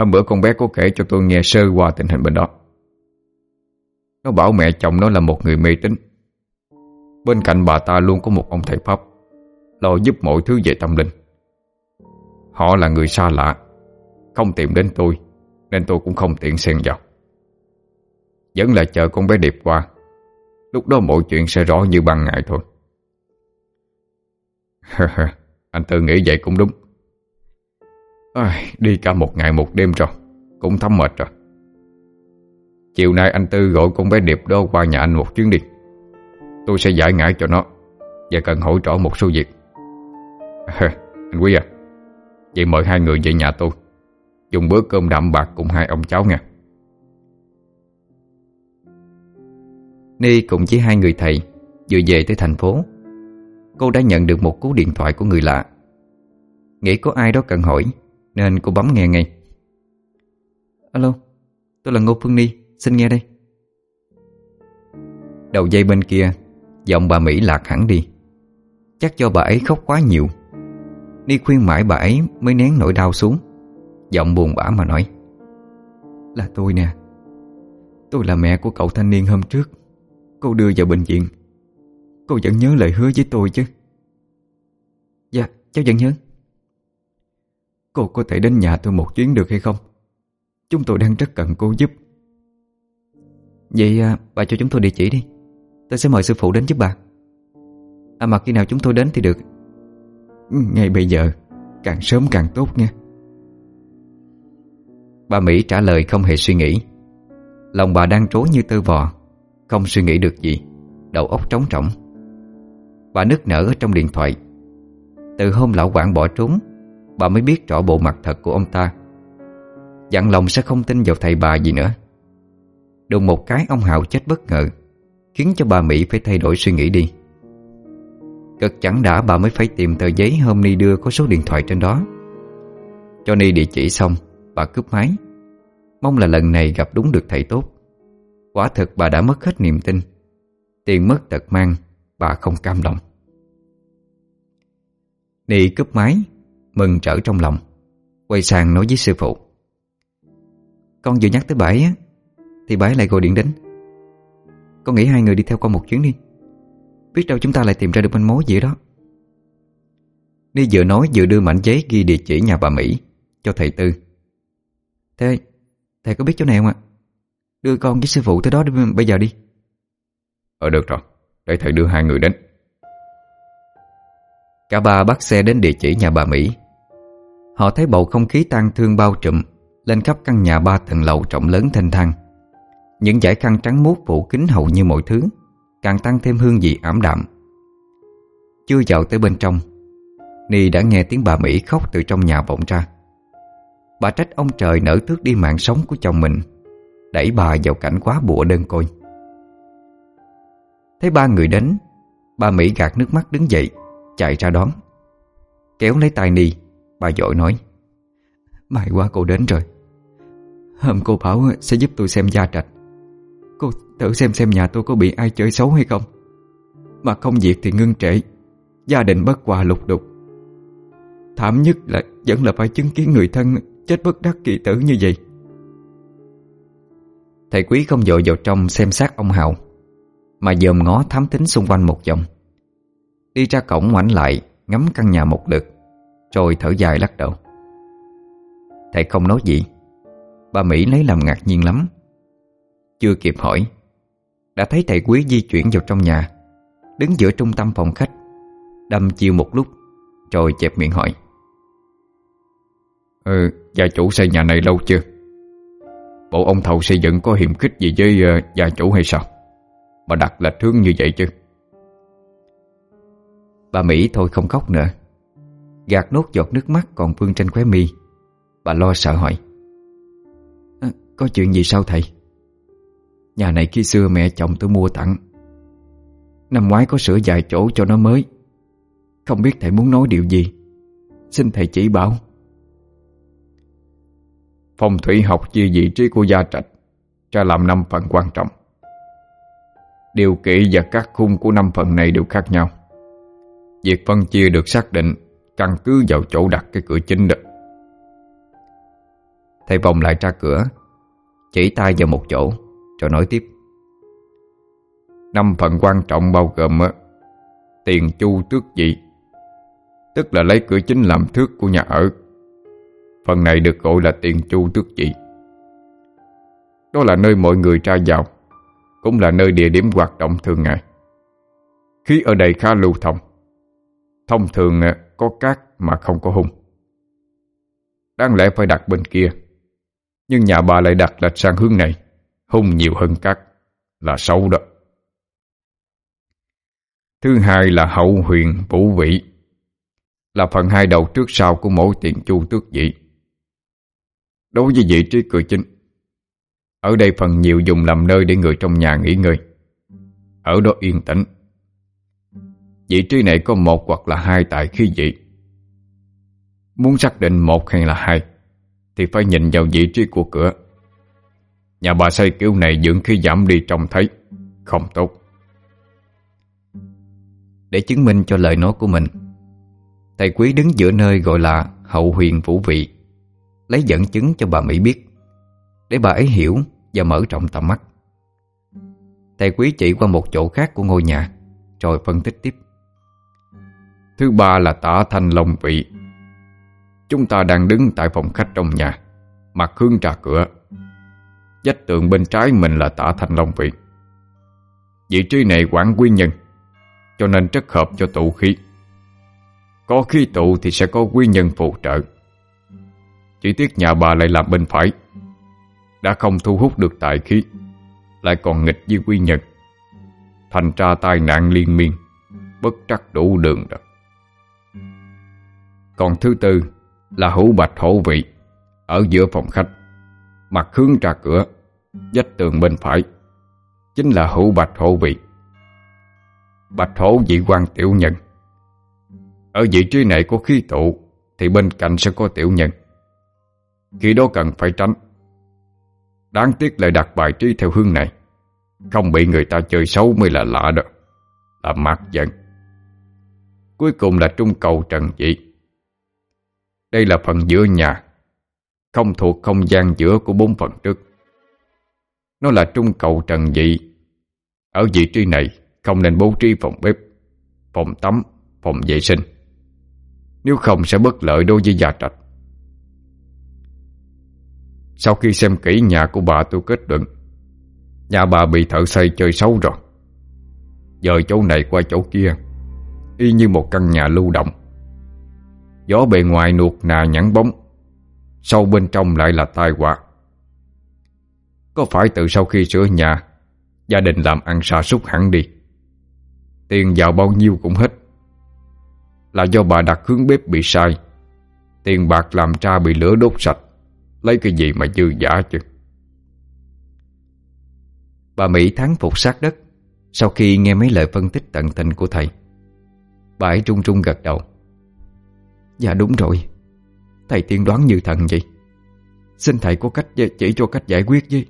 Hôm bữa con bé có kể cho tôi nghe sơ qua tình hình bên đó. Nó bảo mẹ chồng nó là một người mê tín. Bên cạnh bà ta luôn có một ông thầy Pháp, Lo giúp mọi thứ về tâm linh. Họ là người xa lạ, Không tìm đến tôi, Nên tôi cũng không tiện xen vào. Vẫn là chờ con bé Điệp qua, Lúc đó mọi chuyện sẽ rõ như ban ngày thôi. Anh tự nghĩ vậy cũng đúng à, Đi cả một ngày một đêm rồi Cũng thấm mệt rồi. Chiều nay anh Tư gọi con bé Điệp đó qua nhà anh một chuyến đi. Tôi sẽ giải ngãi cho nó Và cần hỗ trợ một số việc. À, Anh Quý à Vậy mời hai người về nhà tôi. Dùng bữa cơm đạm bạc cùng hai ông cháu nha. Ni cùng với hai người thầy Vừa về tới thành phố Cô đã nhận được một cú điện thoại của người lạ. Nghĩ có ai đó cần hỏi nên cô bấm nghe ngay. Alo, Tôi là Ngô Phương Ni, Xin nghe đây. Đầu dây bên kia, Giọng bà Mỹ lạc hẳn đi. Chắc do bà ấy khóc quá nhiều. Ni khuyên mãi bà ấy mới nén nỗi đau xuống. Giọng buồn bã mà nói. Là tôi nè. Tôi là mẹ của cậu thanh niên hôm trước. Cô đưa vào bệnh viện. Cô vẫn nhớ lời hứa với tôi chứ. Dạ cháu vẫn nhớ. Cô có thể đến nhà tôi một chuyến được hay không? Chúng tôi đang rất cần cô giúp. Vậy à, bà cho chúng tôi địa chỉ đi. Tôi sẽ mời sư phụ đến giúp bà. À mà khi nào chúng tôi đến thì được. Ngay bây giờ Càng sớm càng tốt nha. Bà Mỹ trả lời không hề suy nghĩ. Lòng bà đang trối như tơ vò Không suy nghĩ được gì Đầu óc trống trỏng Bà nức nở ở trong điện thoại. Từ hôm lão quản bỏ trốn Bà mới biết rõ bộ mặt thật của ông ta. Dặn lòng sẽ không tin vào thầy bà gì nữa. Đùng một cái, ông Hào chết bất ngờ, Khiến cho bà Mỹ phải thay đổi suy nghĩ đi. Cực chẳng đã, bà mới phải tìm tờ giấy hôm Ni đưa có số điện thoại trên đó. Cho Ni địa chỉ xong, Bà cướp máy. Mong là lần này gặp đúng được thầy tốt. Quả thật bà đã mất hết niềm tin. Tiền mất tật mang, Bà không cam lòng. Ni cướp máy Mừng trở trong lòng Quay sang nói với sư phụ. Con vừa nhắc tới ấy á Thì ấy lại gọi điện đến. Con nghĩ hai người đi theo con một chuyến đi. Biết đâu chúng ta lại tìm ra được manh mối gì đó. Ni vừa nói vừa đưa mảnh giấy ghi địa chỉ nhà bà Mỹ Cho thầy Tư. Thế thầy có biết chỗ này không ạ? Đưa con với sư phụ tới đó bây giờ đi. Ờ được rồi. Để thầy đưa hai người đến. Cả ba bắt xe đến địa chỉ nhà bà Mỹ Họ thấy bầu không khí tang thương bao trùm, Lên khắp căn nhà ba tầng lầu rộng lớn thanh thang. Những dải khăn trắng muốt phủ kín hầu như mọi thứ, Càng tăng thêm hương vị ảm đạm. Chưa vào tới bên trong, Ni đã nghe tiếng bà Mỹ khóc từ trong nhà vọng ra. Bà trách ông trời nở tước đi mạng sống của chồng mình, Đẩy bà vào cảnh quá bụa đơn côi. Thấy ba người đến, Bà Mỹ gạt nước mắt đứng dậy, Chạy ra đón, Kéo lấy tay Ni. Bà dội nói May quá cô đến rồi. Hôm cô bảo sẽ giúp tôi xem gia trạch. Cô thử xem xem nhà tôi có bị ai chơi xấu hay không. Mà không việc thì ngưng trễ Gia đình bất hòa lục đục. Thảm nhất là vẫn là phải chứng kiến người thân Chết bất đắc kỳ tử như vậy. Thầy quý không dội vào trong xem xét ông Hào, Mà dòm ngó thám tính xung quanh một vòng. Đi ra cổng ngoảnh lại, Ngắm căn nhà một lượt. Rồi thở dài lắc đầu Thầy không nói gì Bà Mỹ lấy làm ngạc nhiên lắm Chưa kịp hỏi Đã thấy thầy quý di chuyển vào trong nhà Đứng giữa trung tâm phòng khách Đâm chiêu một lúc Rồi chẹp miệng hỏi Ừ, gia chủ xây nhà này lâu chưa? Bộ ông thầu xây dựng có hiểm khích gì với uh, gia chủ hay sao? Mà đặt lệch hướng như vậy chứ? Bà Mỹ thôi không khóc nữa Gạt nốt giọt nước mắt còn vương trên khóe mi. Bà lo sợ hỏi à, Có chuyện gì sao thầy? Nhà này khi xưa mẹ chồng tôi mua tặng. Năm ngoái có sửa vài chỗ cho nó mới. Không biết thầy muốn nói điều gì. Xin thầy chỉ bảo. Phong thủy học chia vị trí của gia trạch Cho làm năm phần quan trọng. Điều kỹ và các khung của năm phần này đều khác nhau. Việc phân chia được xác định Căn cứ vào chỗ đặt cái cửa chính đó. Thầy vòng lại ra cửa, Chỉ tay vào một chỗ, Rồi nói tiếp. Năm phần quan trọng bao gồm Tiền chu tước dị Tức là lấy cửa chính làm thước của nhà ở. Phần này được gọi là tiền chu tước dị Đó là nơi mọi người ra vào, Cũng là nơi địa điểm hoạt động thường ngày. Khí ở đây khá lưu thông. Thông thường có cát mà không có hung. Đáng lẽ phải đặt bên kia. Nhưng nhà bà lại đặt lệch sang hướng này. Hung nhiều hơn cát Là xấu đó. Thứ hai là hậu huyền vũ vị. Là phần hai đầu trước sau của mỗi tiền chu tước vị. Đối với vị trí cửa chính, Ở đây phần nhiều dùng làm nơi để người trong nhà nghỉ ngơi. Ở đó yên tĩnh. Vị trí này có một hoặc là hai tại khí vị. Muốn xác định một hay là hai, Thì phải nhìn vào vị trí của cửa. Nhà bà xây kiểu này dưỡng khí giảm đi trông thấy, Không tốt. Để chứng minh cho lời nói của mình, Thầy quý đứng giữa nơi gọi là hậu huyền vũ vị, Lấy dẫn chứng cho bà Mỹ biết, Để bà ấy hiểu và mở rộng tầm mắt. Thầy quý chỉ qua một chỗ khác của ngôi nhà, Rồi phân tích tiếp. Thứ ba là tả thanh long vị. Chúng ta đang đứng tại phòng khách trong nhà, Mặt hướng trà cửa. Dách tượng bên trái mình là tả thanh long vị. Vị trí này quản quý nhân, Cho nên rất hợp cho tụ khí. Có khí tụ thì sẽ có quý nhân phụ trợ. Chỉ tiếc nhà bà lại làm bên phải, Đã không thu hút được tài khí, Lại còn nghịch với quý nhân. Thành ra tai nạn liên miên, Bất trắc đủ đường rồi. Còn thứ tư là hữu bạch hổ vị ở giữa phòng khách, mặt hướng ra cửa, dách tường bên phải, chính là hữu bạch hổ vị. Bạch hổ vị quan tiểu nhân. Ở vị trí này có khí tụ thì bên cạnh sẽ có tiểu nhân. Khi đó cần phải tránh. Đáng tiếc lại đặt bài trí theo hướng này. Không bị người ta chơi xấu mới là lạ đó. Là mặt giận. Cuối cùng là trung cầu trần dị đây là phần giữa nhà. Không thuộc không gian giữa của bốn phần trước. Nó là trung cầu trần dị Ở vị trí này Không nên bố trí phòng bếp Phòng tắm, phòng vệ sinh. Nếu không sẽ bất lợi đối với gia trạch. Sau khi xem kỹ nhà của bà tôi kết luận Nhà bà bị thợ xây chơi xấu rồi. Dời chỗ này qua chỗ kia Y như một căn nhà lưu động. Gió bề ngoài nuột nà nhẵn bóng. Sâu bên trong lại là tai họa. Có phải từ sau khi sửa nhà, Gia đình làm ăn sa sút hẳn đi? Tiền vào bao nhiêu cũng hết. Là do bà đặt hướng bếp bị sai, Tiền bạc làm ra bị lửa đốt sạch, Lấy cái gì mà dư giả chứ? Bà Mỹ thắng phục sát đất, Sau khi nghe mấy lời phân tích tận tình của thầy, Bà ấy trung trung gật đầu. Dạ đúng rồi. Thầy tiên đoán như thần vậy. Xin thầy có cách chỉ cho cách giải quyết với.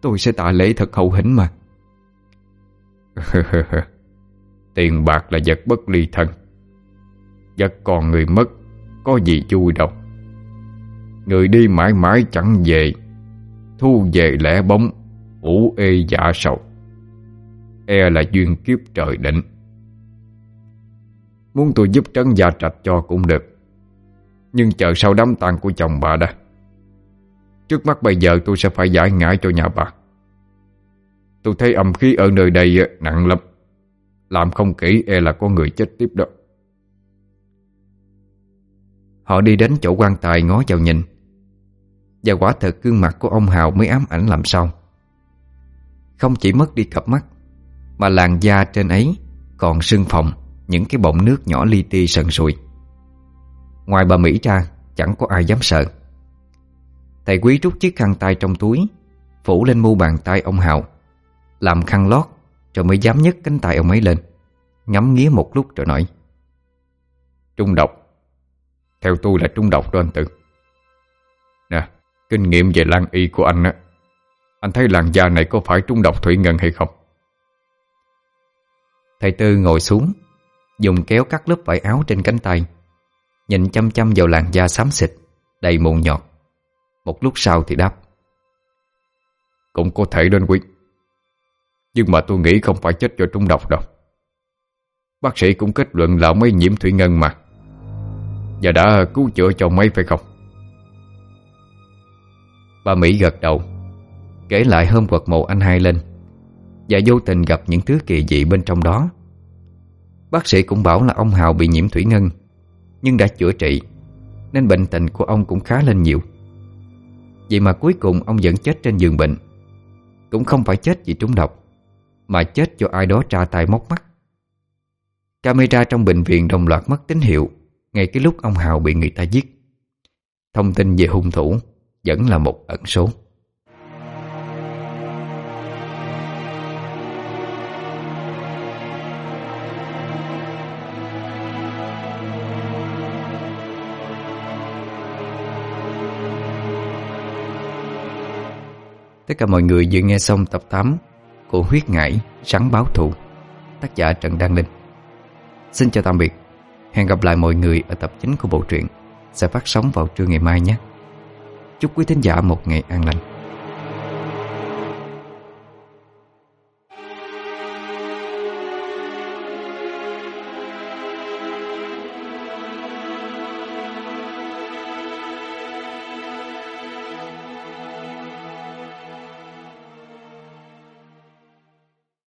Tôi sẽ tạ lễ thật hậu hĩnh mà. Tiền bạc là vật bất ly thân. Vật còn người mất, Có gì vui đâu. Người đi mãi mãi chẳng về, Thu về lẻ bóng, ủ ê dạ sầu. E là duyên kiếp trời định. Muốn tôi giúp trấn gia trạch cho cũng được. Nhưng chờ sau đám tang của chồng bà đã. Trước mắt bây giờ tôi sẽ phải giải ngã cho nhà bà. Tôi thấy âm khí ở nơi đây ờ, nặng lắm. Làm không kỹ e là có người chết tiếp đó. Họ đi đến chỗ quan tài ngó vào nhìn. Và quả thật gương mặt của ông Hào mới ám ảnh làm sao. Không chỉ mất đi cặp mắt, Mà làn da trên ấy còn sưng phồng những cái bọng nước nhỏ li ti sần sùi. Ngoài bà Mỹ ra, Chẳng có ai dám sợ. Thầy quý rút chiếc khăn tay trong túi, Phủ lên mu bàn tay ông Hào, Làm khăn lót Rồi mới dám nhấc cánh tay ông ấy lên, Ngắm nghía một lúc rồi nói, Trung độc. Theo tôi là trung độc đó anh Tư. Nè, Kinh nghiệm về lan y của anh á, Anh thấy làn da này có phải trung độc thủy ngân hay không? Thầy Tư ngồi xuống, Dùng kéo cắt lớp vải áo trên cánh tay Nhìn chăm chăm vào làn da xám xịt, Đầy mụn nhọt. Một lúc sau thì đáp, Cũng có thể đến quý, Nhưng mà tôi nghĩ không phải chết do trúng độc đâu. Bác sĩ cũng kết luận là mấy nhiễm thủy ngân mà, Và đã cứu chữa cho mấy phải không? Bà Mỹ gật đầu, Kể lại hôm quật mộ anh hai lên, Và vô tình gặp những thứ kỳ dị bên trong đó. Bác sĩ cũng bảo là ông Hào bị nhiễm thủy ngân nhưng đã chữa trị, Nên bệnh tình của ông cũng khá lên nhiều. Vậy mà cuối cùng ông vẫn chết trên giường bệnh. Cũng không phải chết vì trúng độc, Mà chết do ai đó tra tay móc mắt. Camera trong bệnh viện đồng loạt mất tín hiệu Ngay cái lúc ông Hào bị người ta giết. Thông tin về hung thủ Vẫn là một ẩn số. Tất cả mọi người vừa nghe xong tập 8 của Huyết Ngải Rắn Báo Thù tác giả Trần Đăng Linh. Xin chào tạm biệt, hẹn gặp lại mọi người ở tập 9 của bộ truyện sẽ phát sóng vào trưa ngày mai nhé. Chúc quý thính giả một ngày an lành.